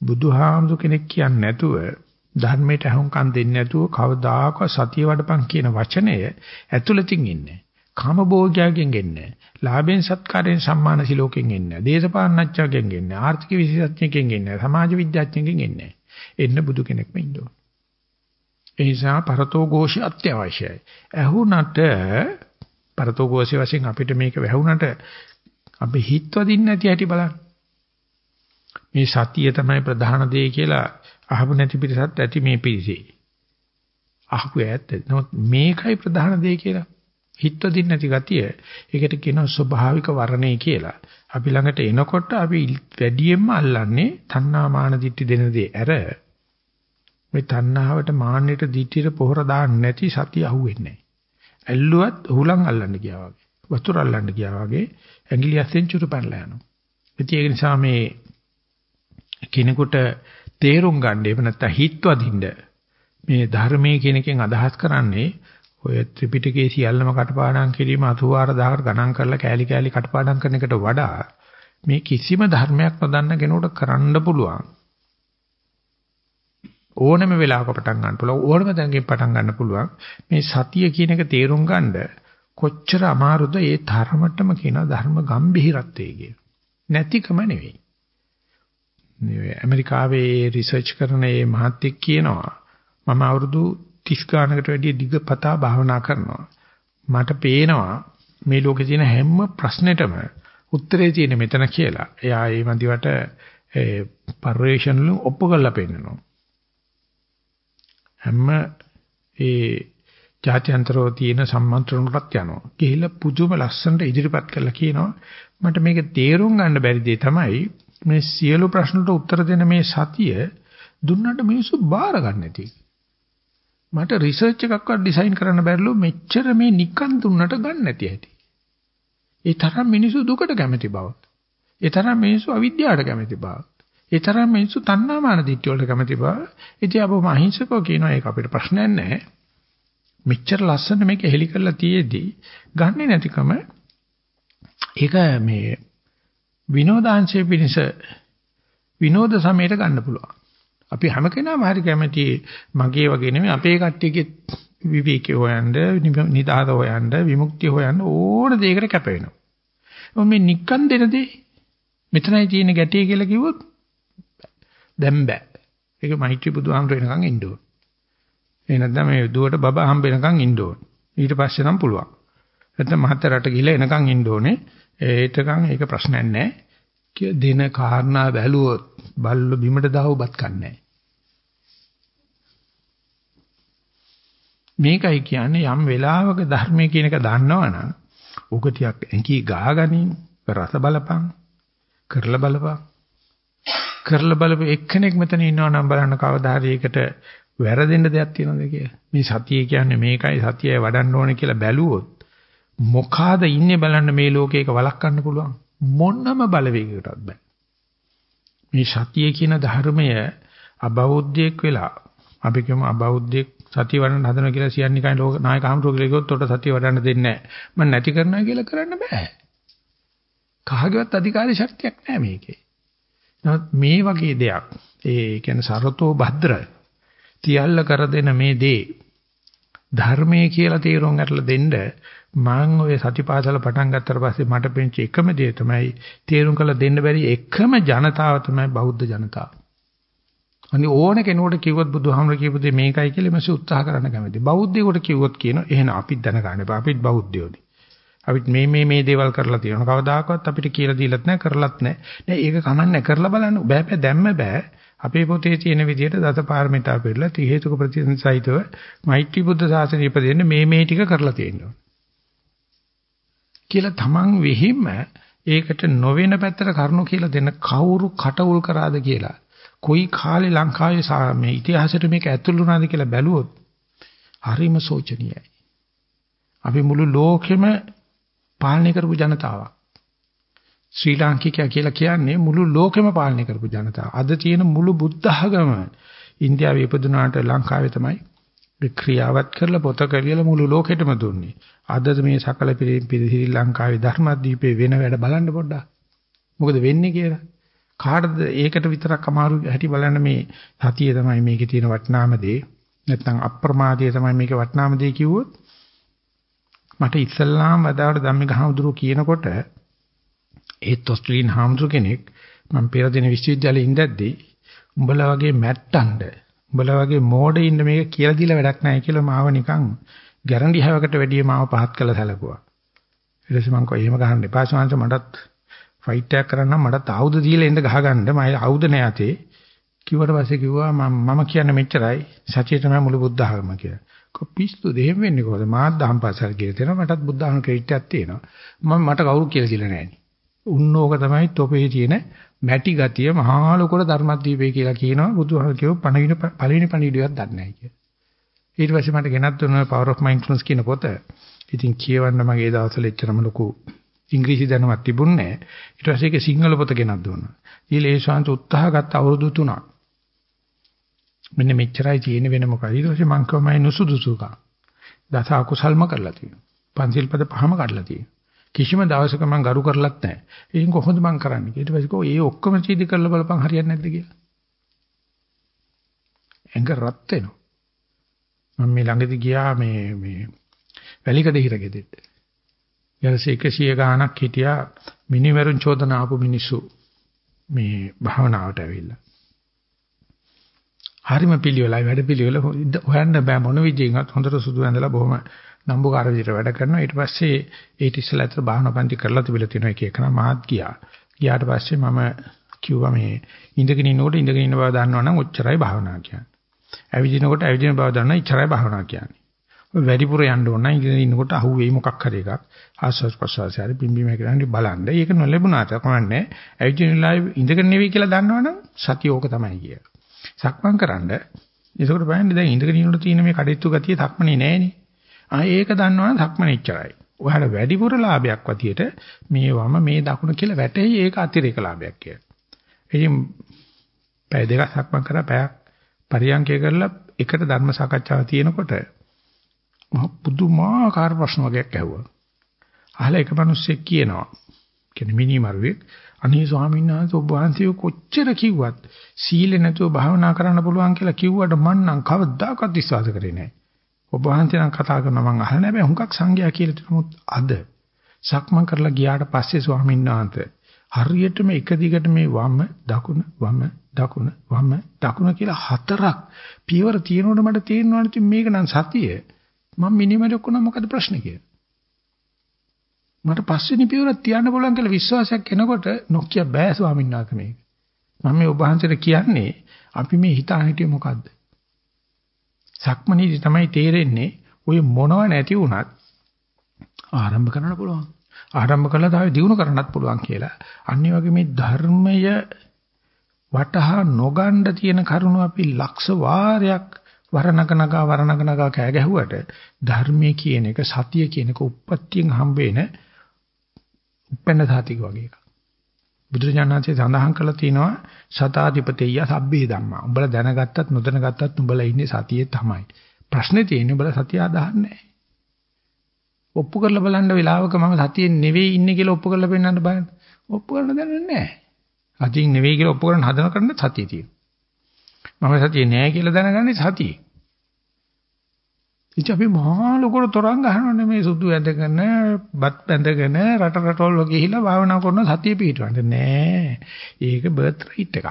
බුදුහාමුදුර කෙනෙක් කියන්නේ නැතුව ධර්මයට අහුම්කම් දෙන්නේ නැතුව කවදාකවත් සතිය වඩපන් කියන වචනය ඇතුළතින් ඉන්නේ. කාම භෝගයෙන් එන්නේ. ලාභෙන් සත්කාරයෙන් සම්මාන සිලෝකෙන් එන්නේ. දේශපාලනඥයෙක්ගෙන් එන්නේ. ආර්ථික විශේෂඥයෙක්ගෙන් එන්නේ. සමාජ විද්‍යාඥයෙක්ගෙන් එන්නේ. එන්න බුදු කෙනෙක්ම ඉන්න ඕන. ඒ නිසා පරතෝ ഘോഷය අත්‍යවශ්‍යයි. ඇහුණට පරතෝ ഘോഷය වශයෙන් අපිට මේක වැහුණට අපි හිතවදින්න නැති හැටි බලන්න. මේ සතිය තමයි ප්‍රධාන දේ කියලා අහපු නැති පිටසත් ඇති මේ පිළිසෙයි. අහපු ඇත්ත. නමුත් මේකයි ප්‍රධාන දේ කියලා හිතවදින්න නැති ගතිය. ඒකට කියනවා ස්වභාවික වර්ණය කියලා. අපි ළඟට එනකොට අපි වැඩියෙන්ම අල්ලන්නේ තණ්හා මාන දිට්ටි දෙන දේ ඇර මේ තණ්හාවට මාන්නයට දිට්ඨියට පොහොර දාන්න නැති සතිය අහුවෙන්නේ නැහැ. ඇල්ලුවත් හුලං අල්ලන්න ගියා වගේ. වතුර අල්ලන්න ගියා වගේ ඇඟිලි අස්සෙන් චුරු පැනලා යනවා. ඉතින් ඒක නිසා මේ කෙනෙකුට තේරුම් ගන්න එහෙම නැත්නම් හිතවදින්න මේ ධර්මයේ කියන එකෙන් අදහස් කරන්නේ ඔය ත්‍රිපිටකයේ සියල්ලම කටපාඩම් කිරීම 84000කට ගණන් කරලා කෑලි කෑලි කටපාඩම් කරන එකට වඩා මේ කිසිම ධර්මයක් නොදන්න කෙනෙකුට කරන්න පුළුවන් ඕනම වෙලාවක පටන් ගන්න පුළුවන් ඕනම තැනකින් පටන් ගන්න පුළුවන් මේ සතිය කියන එක තේරුම් ගන්න කොච්චර අමාරුද ඒ තරමටම කියන ධර්ම ගැඹිරත්වයේ කිය. නැතිකම නෙවෙයි. ඇමරිකාවේ රිසර්ච් කරන මේ මහත්තයෙක් කියනවා මම අවුරුදු 30 ගානකට වැඩිය දිගපතා භාවනා කරනවා. මට පේනවා මේ ලෝකේ තියෙන හැම ප්‍රශ්නෙටම උත්තරේ තියෙන මෙතන කියලා. එයා ඒ මන්දිවට ඒ පරිවේෂණ වලින් ඔප්පු කරලා පෙන්නනවා. හැම ඒ ජාත්‍යන්තරව තියෙන සම්මන්ත්‍රණවලට යනවා. ගිහිල්ලා පුදුම ලස්සනට ඉදිරිපත් කරලා කියනවා මට මේක තේරුම් ගන්න බැරි දේ තමයි මේ සියලු ප්‍රශ්නට උත්තර දෙන මේ සතිය දුන්නට මිනිස්සු බාර ගන්න නැති. මට රිසර්ච් එකක්වත් ඩිසයින් කරන්න බැරිලු මෙච්චර මේ නිකන් දුන්නට ගන්න නැති ඇති. ඒ තරම් මිනිස්සු දුකට කැමති බව. ඒ තරම් මිනිස්සු අවිද්‍යාවට කැමති බව. ඒ තරම් මිනිස්සු තණ්හාමාන දිට්ඨිය වලට කැමති බව. ඉතින් අපෝ අහිංසකව කියනවා ඒක අපිට ප්‍රශ්නයක් නැහැ. මෙච්චර ලස්සන මේක හෙලි කරලා තියේදී ගන්නෙ නැතිකම ඒක මේ විනෝදාංශයේ පිණිස විනෝද සමයට ගන්න පුළුවන්. අපි හැම කෙනාම හරි කැමති මගේ වගේ නෙමෙයි අපේ කට්ටියගේ විවේකේ හොයන්න, නිදාත හොයන්න, විමුක්තිය හොයන්න ඕන දෙයකට කැප වෙනවා. මේ නික්කන් දෙන දේ මෙතනයි තියෙන ගැටේ කියලා කිව්වොත් දැන් බෑ. ඒක මෛත්‍රී බුදුහාමර වෙනකන් ඉන්න ඕන. ඒ නැත්නම් මේ දුවට බබා හම්බ වෙනකන් ඉන්න ඕන. ඊට පස්සේ නම් පුළුවන්. නැත්නම් මහත්තයා රට ගිහිලා එනකන් ඉන්න ඕනේ. ඒකකන් ඒක ප්‍රශ්නයක් නෑ. දින කාරණා බැලුවොත් බල්ල බිමට දාවපත් කන්නේ මේකයි කියන්නේ යම් වෙලාවක ධර්මය කියන එක දන්නවනම් ඕක ටිකක් ඇඟි ගාගනින් රස බලපං කරලා බලපං කරලා බලපු එක්කෙනෙක් මෙතන ඉන්නවා නම් බලන්න කවදා හරි ඒකට වැරදෙන්න දෙයක් තියෙනවද කියලා. මේ සතිය කියන්නේ මේකයි සතියයි වඩන්න ඕනේ කියලා බැලුවොත් මොකාද ඉන්නේ බලන්න මේ ලෝකේක වළක්වන්න පුළුවන් මොනම බලවේගයකටවත් බෑ. මේ සතිය කියන ධර්මය අබෞද්ධයෙක් වෙලා අපි කියමු අබෞද්ධයෙක් සතිය වඩන්න හදනවා කියලා සියන්නිකයි ලෝක නායක හමුතු කියලා කිව්වොත් උට සතිය වඩන්න දෙන්නේ නැහැ. මම නැති කරනවා කියලා කරන්න බෑ. කහගවත් අධිකාරී ශක්තියක් නැහැ මේකේ. නමුත් මේ වගේ දෙයක් ඒ කියන්නේ සරතෝ භද්‍ර තියල්ල කර දෙන මේ දේ ධර්මයේ කියලා තීරුම් අරලා දෙන්න මම ওই සතිපාසල පටන් ගත්තට පස්සේ මට පෙන්ච එකම දේ තමයි තීරුම් කළ දෙන්න බැරි එකම ජනතාව තමයි බෞද්ධ ජනතාව. අනිත් ඕන කෙනෙකුට කිව්වොත් බුදුහාමර කියපු දේ මේකයි කියලා මම උත්සාහ කරන්න කැමතියි. බෞද්ධයෙකුට කිව්වොත් කියනවා එහෙනම් අපිත් දැනගන්න එපා. අපිත් බෞද්ධයෝනේ. අපිත් මේ මේ මේ දේවල් කරලා තියෙනවා. කවදාකවත් අපිට කියලා දීලත් නැහැ, කරලත් නැහැ. නෑ ඒක කමන්නේ කරලා බලන්න. බෑ බෑ දැම්ම බෑ. අපේ පොතේ තියෙන විදිහට දසපාරමිතා පිළිලා ත්‍රි හේතුක ප්‍රතිසංසයිතව මෛත්‍රී බුද්ධ ශාසනය ඉපදෙන්න මේ මේ ටික කරලා තියෙනවා. කියලා තමන් වෙහිම ඒකට නොවන පැත්තට කරුණු කියලා දෙන්න කවුරු කටවුල් කරාද කියලා. කොයි කාලේ ලංකාවේ මේ ඉතිහාසයට මේක ඇතුළු වුණාද කියලා බැලුවොත් හරිම සෝචනීයයි. අපි මුළු ලෝකෙම පාලනය කරපු ජනතාවක්. ශ්‍රී ලාංකිකයා කියලා කියන්නේ මුළු ලෝකෙම පාලනය කරපු ජනතාව. අද තියෙන මුළු බුද්ධ ධර්ම ඉන්දියාවේ ඉපදුනාට ලංකාවේ තමයි ක්‍රියාවත් කරලා පොත කියලා මුළු ලෝකෙටම දුන්නේ. අද මේ සකල පිරි ශ්‍රී ලංකාවේ ධර්මදීපේ වෙන වැඩ බලන්න පොඩ්ඩක්. මොකද වෙන්නේ කියලා. කාටද ඒකට විතරක් අමාරු හැටි බලන්න මේ සතිය තමයි මේකේ තියෙන වටිනාම දේ. නැත්නම් අප්‍රමාදය තමයි මේකේ වටිනාම දේ කිව්වොත් මට ඉස්සල්ලාම වදාවට ධම්මික හාමුදුරුවෝ කියනකොට ඒත් ඔස්ට්‍රේලියානු හාමුදුරු කෙනෙක් මම පෙර දින විශ්වවිද්‍යාලේ ඉඳද්දී උඹලා වගේ මැට්ටන්ඩ උඹලා වගේ මෝඩ ඉන්න මේක කියලා දීලා වැඩක් නැහැ කියලා මාව නිකන් ගැරන්ටි හැවකට වැඩිය මාව පහත් කළා සැලකුවා. ඊට පස්සේ මම කිව්වා එහෙම ගහන්න එපා ස්වාමීන් මටත් ෆයිට් එකක් කරන්න මටත් ආයුධ දීලා එන්න ගහගන්න මම ආයුධ නෑ අතේ. කිව්වට පස්සේ කිව්වා මම මම කියන්නේ මෙච්චරයි සත්‍යය තමයි මුළු බුද්ධ ධර්ම කියලා. කොපිස්තු දෙහෙම වෙන්නේ කොහොමද? මාත් දහම් පාසල් කියලා තියෙනවා මටත් බුද්ධ ධර්ම ක්‍රෙඩිට් එකක් තියෙනවා. මම මට කවුරු කියලා දෙලා නෑනේ. උන්නෝක තමයි තොපේ තියෙන මැටි ගතිය මහා ලොකර ධර්මද්වීපේ කියලා කියනවා බුදුහාම කියව පණවින පළවෙනි පණිවිඩයක් දන්නේ නැහැ කිය. ඊට පස්සේ මට ගෙනත් දුන්නා power of mindfulness කියන පොත. ඉතින් කියවන්න මගේ දවස්වල එච්චරම ලොකු ඉංග්‍රීසි දැනුමක් තිබුණේ නැහැ. ඊට පස්සේ ඒක සිංහල පොත ගෙනත් දුන්නා. ඊළේ ඒ ශාන්ත උත්සාහ ගත්ත අවුරුදු 3ක්. මෙන්න මෙච්චරයි තියෙන වෙන මොකද? ඊට පස්සේ මං කවමයි නුසුදුසුකම්. දස අකුසල්ම කරලා තියෙනවා. පන්සිල් පද පහම කඩලා තියෙනවා. කිසිම දවසක මම ගරු කරලත් නැහැ. ඉතින් කොහොමද මම කරන්නේ? ඊට පස්සේ කෝ ඒ ඔක්කොම චීදි කරලා බලපන් හරියන්නේ නැද්ද කියලා. එංග රත් වෙනවා. මම මේ ළඟදී ගියා මේ මේ වැලිකඩ හිරගෙදෙට. ඊට 100 ගාණක් හිටියා මිනිමරුන් චෝදන ආපු මිනිස්සු මේ භාවනාවට ඇවිල්ලා. හරිම පිළිවෙලයි වැඩ පිළිවෙල හොයන්න බෑ මොන විදිහෙන්වත් හොඳට සුදු ඇඳලා බොහොම නම්බුකාර විදිහට වැඩ කරනවා. ඊට පස්සේ ඊට ඉස්සෙල්ලා අතර භාවනා පන්ති කරලා තිබිලා තියෙනවා එක එකන මාත් ගියා. ගියාට පස්සේ මම කිව්වා මේ ඉඳගෙන ඉන්නකොට ඉඳගෙන ඉන්න බව දන්නවනම් ඔච්චරයි භාවනා කියන්නේ. ඇවිදිනකොට ඇවිදින බව දන්නා ඉච්චරයි භාවනා කියන්නේ. වැඩිපුර යන්න ඕන නම් ඉඳගෙන ඉන්නකොට අහුවෙයි මොකක් හරි එකක්. ආස්වාස් ප්‍රසවාසය හරි පිම්බීම කියලා බලන්න. ඒක නොලැබුණාට කමන්නේ. ඇවිදින වෙලාවේ ඉඳගෙන නෙවෙයි කියලා දන්නවනම් සතිය ඕක තමයි කිය. සක්මන් කරන්න. ඒකට බලන්න දැන් ඉඳගෙන ඉන්නකොට තියෙන මේ කඩਿੱතු ගතිය සක්මනේ නෑනේ. ආ ඒක දන්නවනම් සක්මන එච්චරයි. ඔයාලා වැඩිපුර ලාභයක් වතියට මේ වම මේ දකුණ කියලා වැටෙයි ඒක අතිරේක ලාභයක් කියලා. ඉතින් පැය දෙකක් සක්මන් කරා පැයක් පරියන්කය කරලා එකට ධර්ම සාකච්ඡාවක් තියෙනකොට මහ පුදුමාකාර ප්‍රශ්න වගේක් ඇහුවා. අහලා එක මිනිස්සෙක් කියනවා කියන්නේ මිනිමරුවෙක් අනේ ස්වාමීන් වහන්සේ ඔබ වහන්සේ කොච්චර කිව්වත් සීල නැතුව භාවනා කරන්න පුළුවන් කියලා කිව්වට මං නම් කවදාකවත් විශ්වාස කරේ නැහැ. ඔබ වහන්සේ නම් කතා කරනවා මම අහලා නැහැ හුඟක් සංඝයා කියලා තිබුණොත් අද සක්මන් කරලා ගියාට පස්සේ ස්වාමීන් වහන්සේ හරියටම එක දිගට මේ වම දකුණ වම දකුණ වම දකුණ කියලා හතරක් පියවර තියෙනකොට මට තේරෙනවා මේක නම් සතිය. මම මිනිමලක් වුණා මොකද ප්‍රශ්නේ කියලා. මට පස්වෙනි පියවරක් තියන්න පුළුවන් කියලා විශ්වාසයක් එනකොට නොකිය බෑ ස්වාමීන් වහන්සේ මේක මම මේ ඔබ වහන්සේට කියන්නේ අපි මේ හිතා හිටියේ මොකද්ද සක්මනීදි තමයි තේරෙන්නේ ඔය මොනව නැති වුණත් ආරම්භ කරන්න පුළුවන්. ආරම්භ කළා තමයි දිනු කරන්නත් පුළුවන් කියලා. අනිත් වගේ මේ ධර්මය වටහා නොගන්න තියෙන කරුණු අපි ලක්ෂ වාරයක් වරණකනකා වරණකනකා කෑ ගැහුවට ධර්මයේ කියන එක සතිය කියන එක උප්පත්තියෙන් හම්බ වෙන උපැන්න සාතික වගේ එකක්. බුදුරජාණන්සේ සඳහන් කළා තියෙනවා සතාධිපතිය සබ්බේ ධම්මා. උඹලා දැනගත්තත් නොදැනගත්තත් උඹලා ඉන්නේ සතියේ තමයි. ප්‍රශ්නේ තියෙන්නේ උඹලා සතිය අදහන්නේ නැහැ. ඔප්පු කරලා බලන්න වෙලාවක මම සතියේ නෙවෙයි ඉන්නේ කියලා ඔප්පු කරලා පෙන්නන්න බලන්න. ඔප්පු කරන්න දන්නේ නැහැ. සතියෙන් නෙවෙයි කියලා ඔප්පු කරන්න හදන කරන්නේ සතිය තියෙනවා. මම සතියේ නෑ කියලා දැනගන්නේ සතියේ. ඉතින් අපි මහා ලොකුට තරංග ගහනවනේ මේ සුදු ඇඳගෙන බත් බැඳගෙන රට රටවල් ගිහිලා භාවනා කරන සතිය පිටවන්න නෑ. ඒක බර්ත් රේට් එකක්.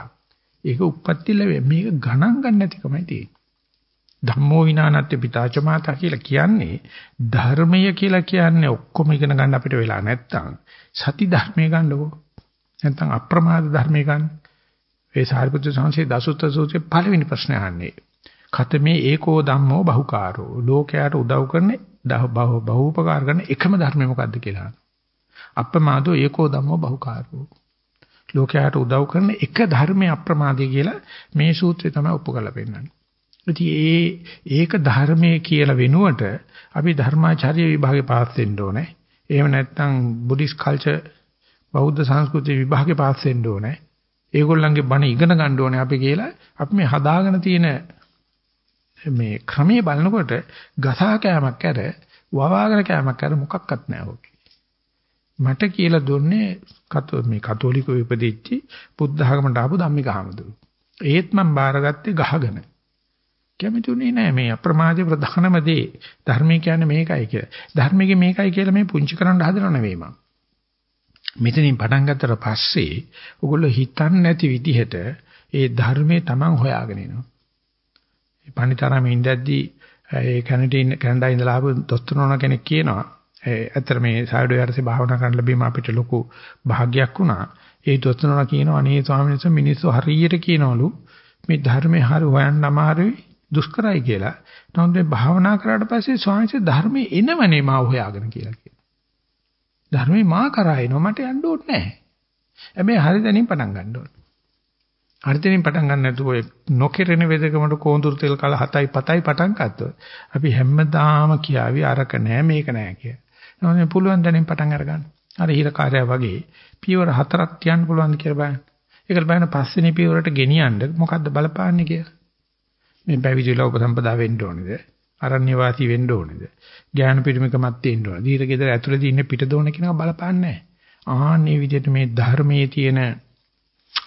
ඒක උප්පත්ති ලැබෙ මේක ගණන් ගන්න නැතිකමයි තියෙන්නේ. ධම්මෝ විනානත්ති පිතාච මාතා කියලා කියන්නේ ධර්මය කියලා කියන්නේ ඔක්කොම ඉගෙන ගන්න අපිට වෙලා නැත්තම් සති ධර්මය ගන්නකො. නැත්තම් අප්‍රමාද ධර්මය ගන්න. ඒ සාරිපුත්‍ර සංසේ දසුත්ත සූත්‍රයේ පළවෙනි ප්‍රශ්නය අහන්නේ. කතමේ ඒකෝ ධම්මෝ බහුකාරෝ. ලෝකයට උදව් කරන බහූපකාර කරන එකම ධර්මය මොකද්ද කියලා. අප්‍රමාදෝ ඒකෝ ධම්මෝ බහුකාරෝ. ලෝකයට උදව් කරන එක ධර්මයේ අප්‍රමාදය කියලා මේ සූත්‍රය තමයි ඔප්පු කරලා පෙන්නන්නේ. ඉතින් ඒ ඒක ධර්මයේ කියලා වෙනුවට අපි ධර්මාචාර්ය විභාගේ පාස් වෙන්න ඕනේ. එහෙම නැත්නම් බුද්දිස් කල්චර් බෞද්ධ සංස්කෘතිය විභාගේ පාස් වෙන්න ඕනේ. ඒගොල්ලන්ගේ බණ ඉගෙන ගන්න ඕනේ අපි කියලා අපි මේ හදාගෙන තියෙන මේ ක්‍රමයේ බලනකොට ගසා කෑමක් ඇර වවාගෙන කෑමක් ඇර මොකක්වත් නැහැ ඔකේ. මට කියලා දුන්නේ කතෝ මේ කතෝලික උපදෙච්චි බුද්ධ ධර්මයට ආපු ධම්මික හාමුදුරු. ඒත් මම බාරගත්තේ ගහගෙන. කැමතිුනේ නෑ මේ අප්‍රමාදී ප්‍රධානම දේ ධර්මය කියන්නේ මේකයි කියලා. ධර්මයේ මේකයි කියලා මේ පුංචි කරන්න හදනව නෙවෙයි මම. මෙතනින් පටන් ගත්තට පස්සේ ඔගොල්ලෝ හිතන්නේ නැති විදිහට ඒ ධර්මයේ Taman හොයාගෙන එනවා. මේ පණිතරම ඉඳද්දී ඒ කැනඩින් කැනඩා ඉඳලා ආපු දොස්තරනෝන කෙනෙක් කියනවා ඇත්තට මේ සායඩෝ යටසේ භාවනා කරන්න ලැබීම අපිට ලොකු භාග්යක් වුණා. ඒ දොස්තරනෝන කියනවා අනේ ස්වාමීන් වහන්සේ මිනිස්සු හරියට කියනවලු මේ ධර්මයේ හරි හොයන්න අමාරුයි දුෂ්කරයි කියලා. නමුත් මේ භාවනා කරාට පස්සේ ස්වාමීන් වහන්සේ ධර්මයේ එනවනේ මාව හොයාගෙන කියලා කියනවා. ධර්මයේ මා කරා එනවා මට යන්න ඕනේ නැහැ. හැබැයි හරි දැනින් පටන් ගන්න ඕනේ. හරි දැනින් පටන් ගන්න නැතුව ඔය නොකිරෙන වෙදකමට කෝඳුරු තෙල් කල 7යි 7යි පටන් ගත්තොත් අපි හැමදාම කියාවි අරක නැහැ මේක නැහැ කියලා. නමුත් පුළුවන් දැනින් පටන් අරගන්න. අර හිර කාර්යය වගේ පියවර හතරක් තියන්න පුළුවන් කියලා බලන්න. ඒකල බලන්න පස්වෙනි පියවරට ගෙනියන්න මොකද්ද බලපාන්නේ කියලා. මේ පැවිදිලා උපසම්පදා වෙන්න ඕනේද? අරණ්‍ය වාසී වෙන්න ඕනේද? ඥාන පිරිමකමත් තියෙන්න ඕන. දීර්ඝ ගෙදර ඇතුළේ ඉන්න පිට දෝන කෙනා බලපාන්නේ නැහැ. ආන්නේ විදිහට මේ ධර්මයේ තියෙන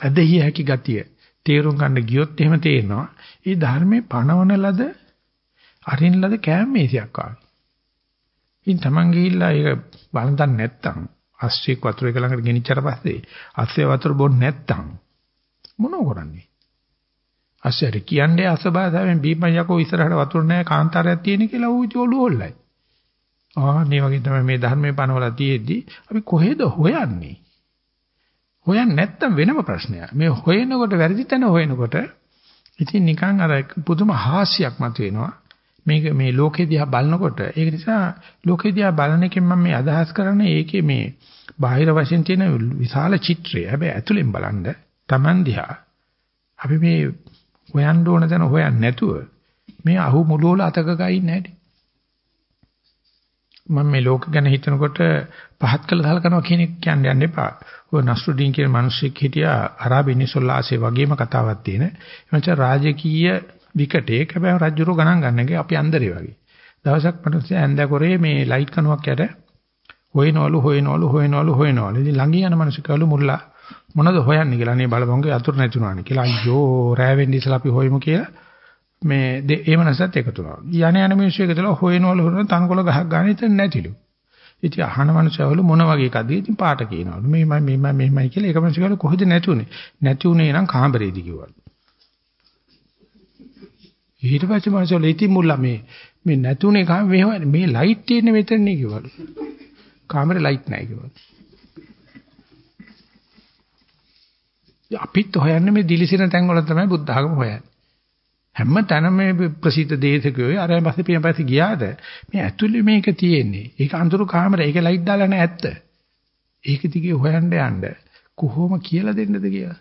ඇදහිය හැකි ගතිය තේරුම් ගන්න ගියොත් එහෙම තේරෙනවා. මේ ධර්මයේ පණවන ලද අරින් ලද කෑමේසියක් ආවේ. ඉතින් Taman ගිහිල්ලා ඒක බලන්න නැත්තම් අස්සෙක් වතුර එක ළඟට ගෙනිච්චට පස්සේ අස්සේ වතුර බොන්නේ නැත්තම් මොනව කරන්නේ? අස්සර කියන්නේ අසභාෂාවෙන් බීපන් යකෝ ඉස්සරහට වතුර නැහැ කාන්තාරයක් තියෙන කියලා ඌ ඔළුව හොල්ලයි. ආ මේ වගේ තමයි මේ ධර්මයේ පනවලා තියෙද්දි අපි කොහෙද හොයන්නේ? හොයන්නේ නැත්තම් වෙනම ප්‍රශ්නයක්. මේ හොයනකොට වැරදි තැන හොයනකොට ඉතින් නිකන් අර පුදුම හාස්‍යයක් මතුවෙනවා. මේක මේ ලෝකෙ දිහා බලනකොට ඒක නිසා ලෝකෙ දිහා බලන එකෙන් මම මේ අදහස් කරන්නේ ඒකේ මේ බාහිර වශයෙන් තියෙන විශාල චිත්‍රය. හැබැයි ඇතුලෙන් බලන්න Taman දිහා අපි මේ හොයන්න ඕන තැන හොයන්නේ නැතුව මේ අහු මුලෝල අතක ගයින් නැහැටි. මම මේ ලෝක ගැන හිතනකොට පහත් කළ සලකනවා කියන එක කියන්න යන්න එපා. ඔය නස්රුඩින් කියන මිනිස්සෙක් හිටියා අරාබිනිසොල්ලාසේ වගේම කතාවක් තියෙන. එමන්ච රාජකීය විකටේ හැබැයි රජුරෝ ගණන් ගන්නගේ අපි අන්දරේ වගේ. දවසක් මිනිස්සු ඇඳකොරේ මේ ලයිට් කණුවක් යට හොයනවලු හොයනවලු හොයනවලු හොයනවලු. ඉතින් ළඟින් යන මිනිස්සු කවලු මුල්ලා මොනවද හොයන්නේ කියලා නේ බලපංගේ අතුරු නැතුණානේ කියලා අයියෝ රෑ වෙන්න ඉස්සලා අපි හොයමු කියලා මේ ඒ මනසත් එකතු වුණා. යන යන මිනිස්සු එකතුලා හොයනවල හොයන තනකොළ ගහක් ගන්න ඉතින් නැතිලු. ඉතින් අහන මනුස්සයවලු මොන වගේ එකද ඉතින් පාට කියනවලු. මේමයි මේමයි මේමයි කියලා ඒක මිනිස්සු කියවලු කොහෙද නැතුනේ? නැති උනේ නම් කාමරේදී කිව්වලු. ඊට පස්සේ මනුස්සයවලු ඉතින් මුල්ලා මේ මේ නැතුනේ කාම මේ ලයිට් තියෙන්නේ මෙතන නේ කිව්වලු. කාමරේ ලයිට් නැහැ කිව්වලු. අපිත් හොයන්නේ මේ දිලිසෙන තැන් වල තමයි බුද්ධ ආගම හොයන්නේ. හැම තැනම මේ ප්‍රසිද්ධ දේශකයෝ අරයන් පස්සේ පියන් පස්සේ ගියාද මේ ඇතුලේ මේක තියෙන්නේ. ඒක අඳුරු කාමර ඒක ලයිට් දාලා නැහැ ඇත්ත. ඒක දිගේ හොයන්න යන්න කොහොම කියලා දෙන්නද කියලා.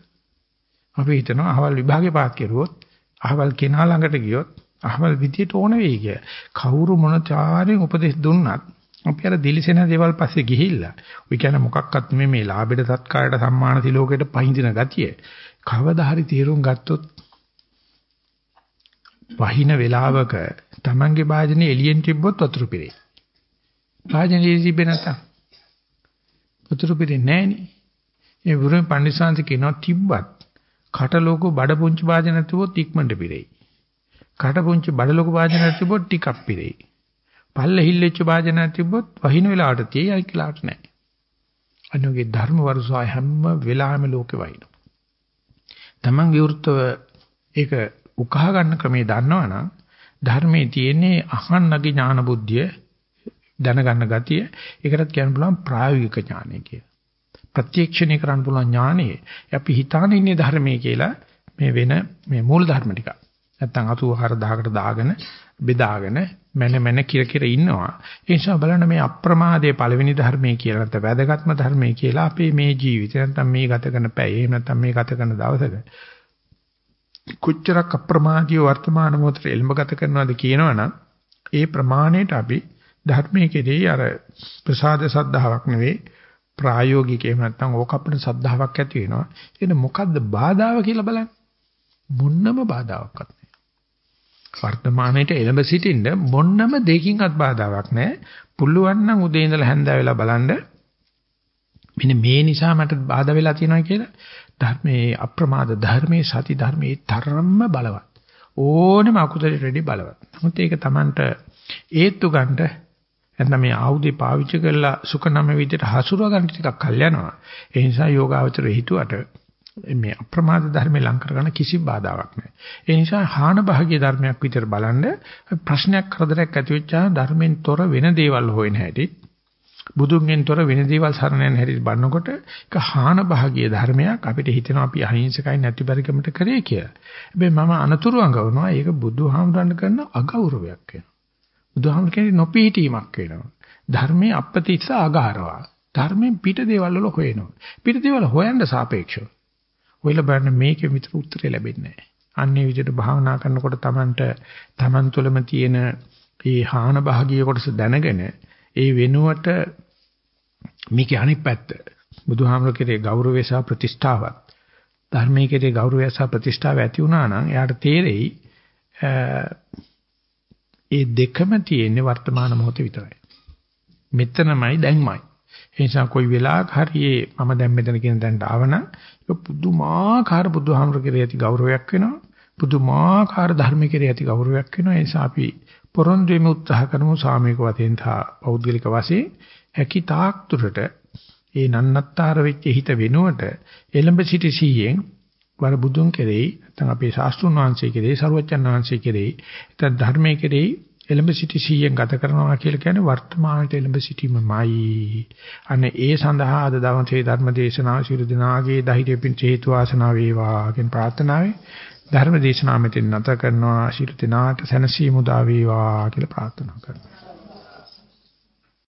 අපි හිතනවා අහවල් විභාගේ පාස් කරුවොත් අහවල් කෙනා ළඟට ගියොත් අහවල් විදියට ඕන වෙයි කිය. කවුරු මොන චාරෙන් උපදෙස් දුන්නත් අපි අර දිලිසෙන දේවල් පස්සේ ගිහිල්ලා ඔය කියන්නේ මොකක්වත් මේ මේ ලාභෙට සත්කාරයට සම්මාන තිලෝකයට පහඳින ගතිය. කවදා හරි තීරුම් ගත්තොත් වහින වෙලාවක Tamange වාදනේ එළියෙන් තිබ්බොත් වතුර පිරේ. වාදනේ තිබෙ නැත්තම් වතුර පිරෙන්නේ නැහනේ. ඒ වුරුන් පන්දිසාන්ති කියනවා තිබ්බත් කට ලෝක බඩ පුංචි වාදන නැතුවොත් ඉක්මනට පිරෙයි. කට පුංචි බඩ ලෝක වාදන නැතිවොත් ටිකක් පිරෙයි. පල්ල හිල්ලෙච්ච වාදන නැතිවොත් වහින වෙලාවට තියෙයි අයි කියලාට නැහැ. අනුගේ ධර්ම වර්ෂය හැම වෙලාවෙම ලෝකෙ වයින්. Taman විවෘතව ඒක උකහා ගන්න ක්‍රමේ දන්නවනම් ධර්මයේ තියෙන්නේ අහන්නගේ ඥාන බුද්ධිය දැනගන්න ගතිය ඒකටත් කියන්න පුළුවන් ප්‍රායෝගික ඥානය කියලා. ප්‍රත්‍යක්ෂණය කරන්න පුළුවන් ඥානෙ අපි හිතාන ඉන්නේ ධර්මයේ කියලා මේ වෙන මේ මූල ධර්ම ටික. නැත්තම් 84000කට දාගෙන බෙදාගෙන මන මන කිර කිර ඉන්නවා. ඒ නිසා බලන්න මේ අප්‍රමාදයේ පළවෙනි ධර්මයේ කියලා නැත්නම් වැදගත්ම ධර්මයේ කියලා අපේ මේ ජීවිතය නැත්නම් මේ ගත කරන පැය එහෙම නැත්නම් මේ ගත කරන දවසක කොච්චරක් අප්‍රමාදීව වර්තමාන මොහොතේ එල්ම ගත කරනවද කියනවනම් ඒ ප්‍රමාණයට අපි ධර්මයේ කෙරෙහි අර ප්‍රසාද සද්ධාාවක් නෙවෙයි ප්‍රායෝගික එහෙම නැත්නම් ඕක අපිට සද්ධාාවක් ඇති වෙනවා. එන මොකද්ද බාධාව කියලා බලන්න. මොන්නම බාධාවක්වත් නැහැ වර්තමානයේට එළඹ සිටින්න මොන්නම දෙකින්වත් බාධාවක් නැහැ පුළුවන් නම් උදේ ඉඳලා හැන්ද වෙලා බලන්න. මෙන්න මේ නිසා මට බාධා වෙලා තියෙනවා කියලා ධර්මයේ අප්‍රමාද ධර්මයේ සති ධර්මයේ තරම්ම බලවත්. ඕනෙම අකුසලෙට රෙඩි බලවත්. නමුත් ඒක Tamanට ඒත්තු ගන්නට නැත්නම් මේ ආයුධය පාවිච්චි කරලා සුඛනම විදිහට හසුරව ගන්න ටිකක් කල් යනවා. ඒ නිසා යෝගාවචරය හිතුවට මේ අප්‍රමාද ධර්මේ ලං කරගන්න කිසි බාධාවක් නැහැ. ඒ නිසා හාන භාග්‍ය ධර්මයක් විතර බලන්න ප්‍රශ්නයක් කරදරයක් ඇති වෙච්චා ධර්මෙන් තොර වෙන දේවල් හොයන හැටි බුදුන්ගෙන් තොර වෙන දේවල් සරණ යන හැටි බලනකොට ඒක හාන භාගීය ධර්මයක් අපිට හිතෙනවා අපි අහිංසකයි නැති පරිකමට කරේ කියලා. හැබැයි මම අනතුරු අඟවනවා ඒක බුදුහාමුදුරන් කරන අගෞරවයක් වෙනවා. බුදුහාමුදුර කියන්නේ නොපීටීමක් වෙනවා. ධර්මයේ අපතිස්ස අගාරවා. ධර්මයෙන් පිට දේවල් වල හොයනවා. පිට දේවල් හොයන්න සාපේක්ෂව. ඔයලා බලන්න මේකේ විතර උත්තරේ ලැබෙන්නේ නැහැ. අන්නේ විදිහට භාවනා කරනකොට Tamanට Taman තුළම තියෙන මේ හාන භාගීය කොටස දැනගෙන ඒ වෙනුවට මේකේ අනිත් පැත්ත බුදුහාමර කෙරේ ගෞරවය සහ ප්‍රතිෂ්ඨාවත් ධර්මයේ කෙරේ ගෞරවය සහ ප්‍රතිෂ්ඨාව ඇති වුණා නම් එයාට තේරෙයි ඒ දෙකම තියෙන්නේ වර්තමාන මොහොතේ විතරයි. මෙතනමයි දැන්මයි. ඒ නිසා කොයි වෙලාවක හරි මම දැන් මෙතන කියන තැනට ආවනම් ඒක පුදුමාකාර බුදුහාමර කෙරේ ඇති ගෞරවයක් වෙනවා. පුදුමාකාර ධර්ම කෙරේ ඇති ගෞරවයක් වෙනවා. ඒ නිසා අපි පොරොන්දු වෙමු උත්සාහ කරමු සාමූහික වශයෙන් සහ පෞද්ගලික වශයෙන් හැකි තාක් දුරට ඒ නන්නත්තර වෙච්ච හිත වෙනුවට එළඹ සිටි සීයෙන් වර බුදුන් කෙරෙහි නැත්නම් අපේ ශාස්ත්‍රුන් වහන්සේ කෙරෙහි සරුවච්චන් වහන්සේ කෙරෙහි නැත්නම් ධර්මයේ කෙරෙහි එළඹ සිටි සීයෙන් ගත කරනවා කියලා කියන්නේ වර්තමානයේ එළඹ සිටීමමයි. අනේ ඒ සඳහා අද දවසේ ධර්ම දේශනාව ශිරු දිනාගේ දහිතේ පින් හේතු වාසනා වේවා කියන ප්‍රාර්ථනාවයි ධර්ම දේශනාව මෙතෙන් නැත කරනවා ශිරු දිනාට සැනසීම උදා වේවා කියලා ප්‍රාර්ථනා කරනවා.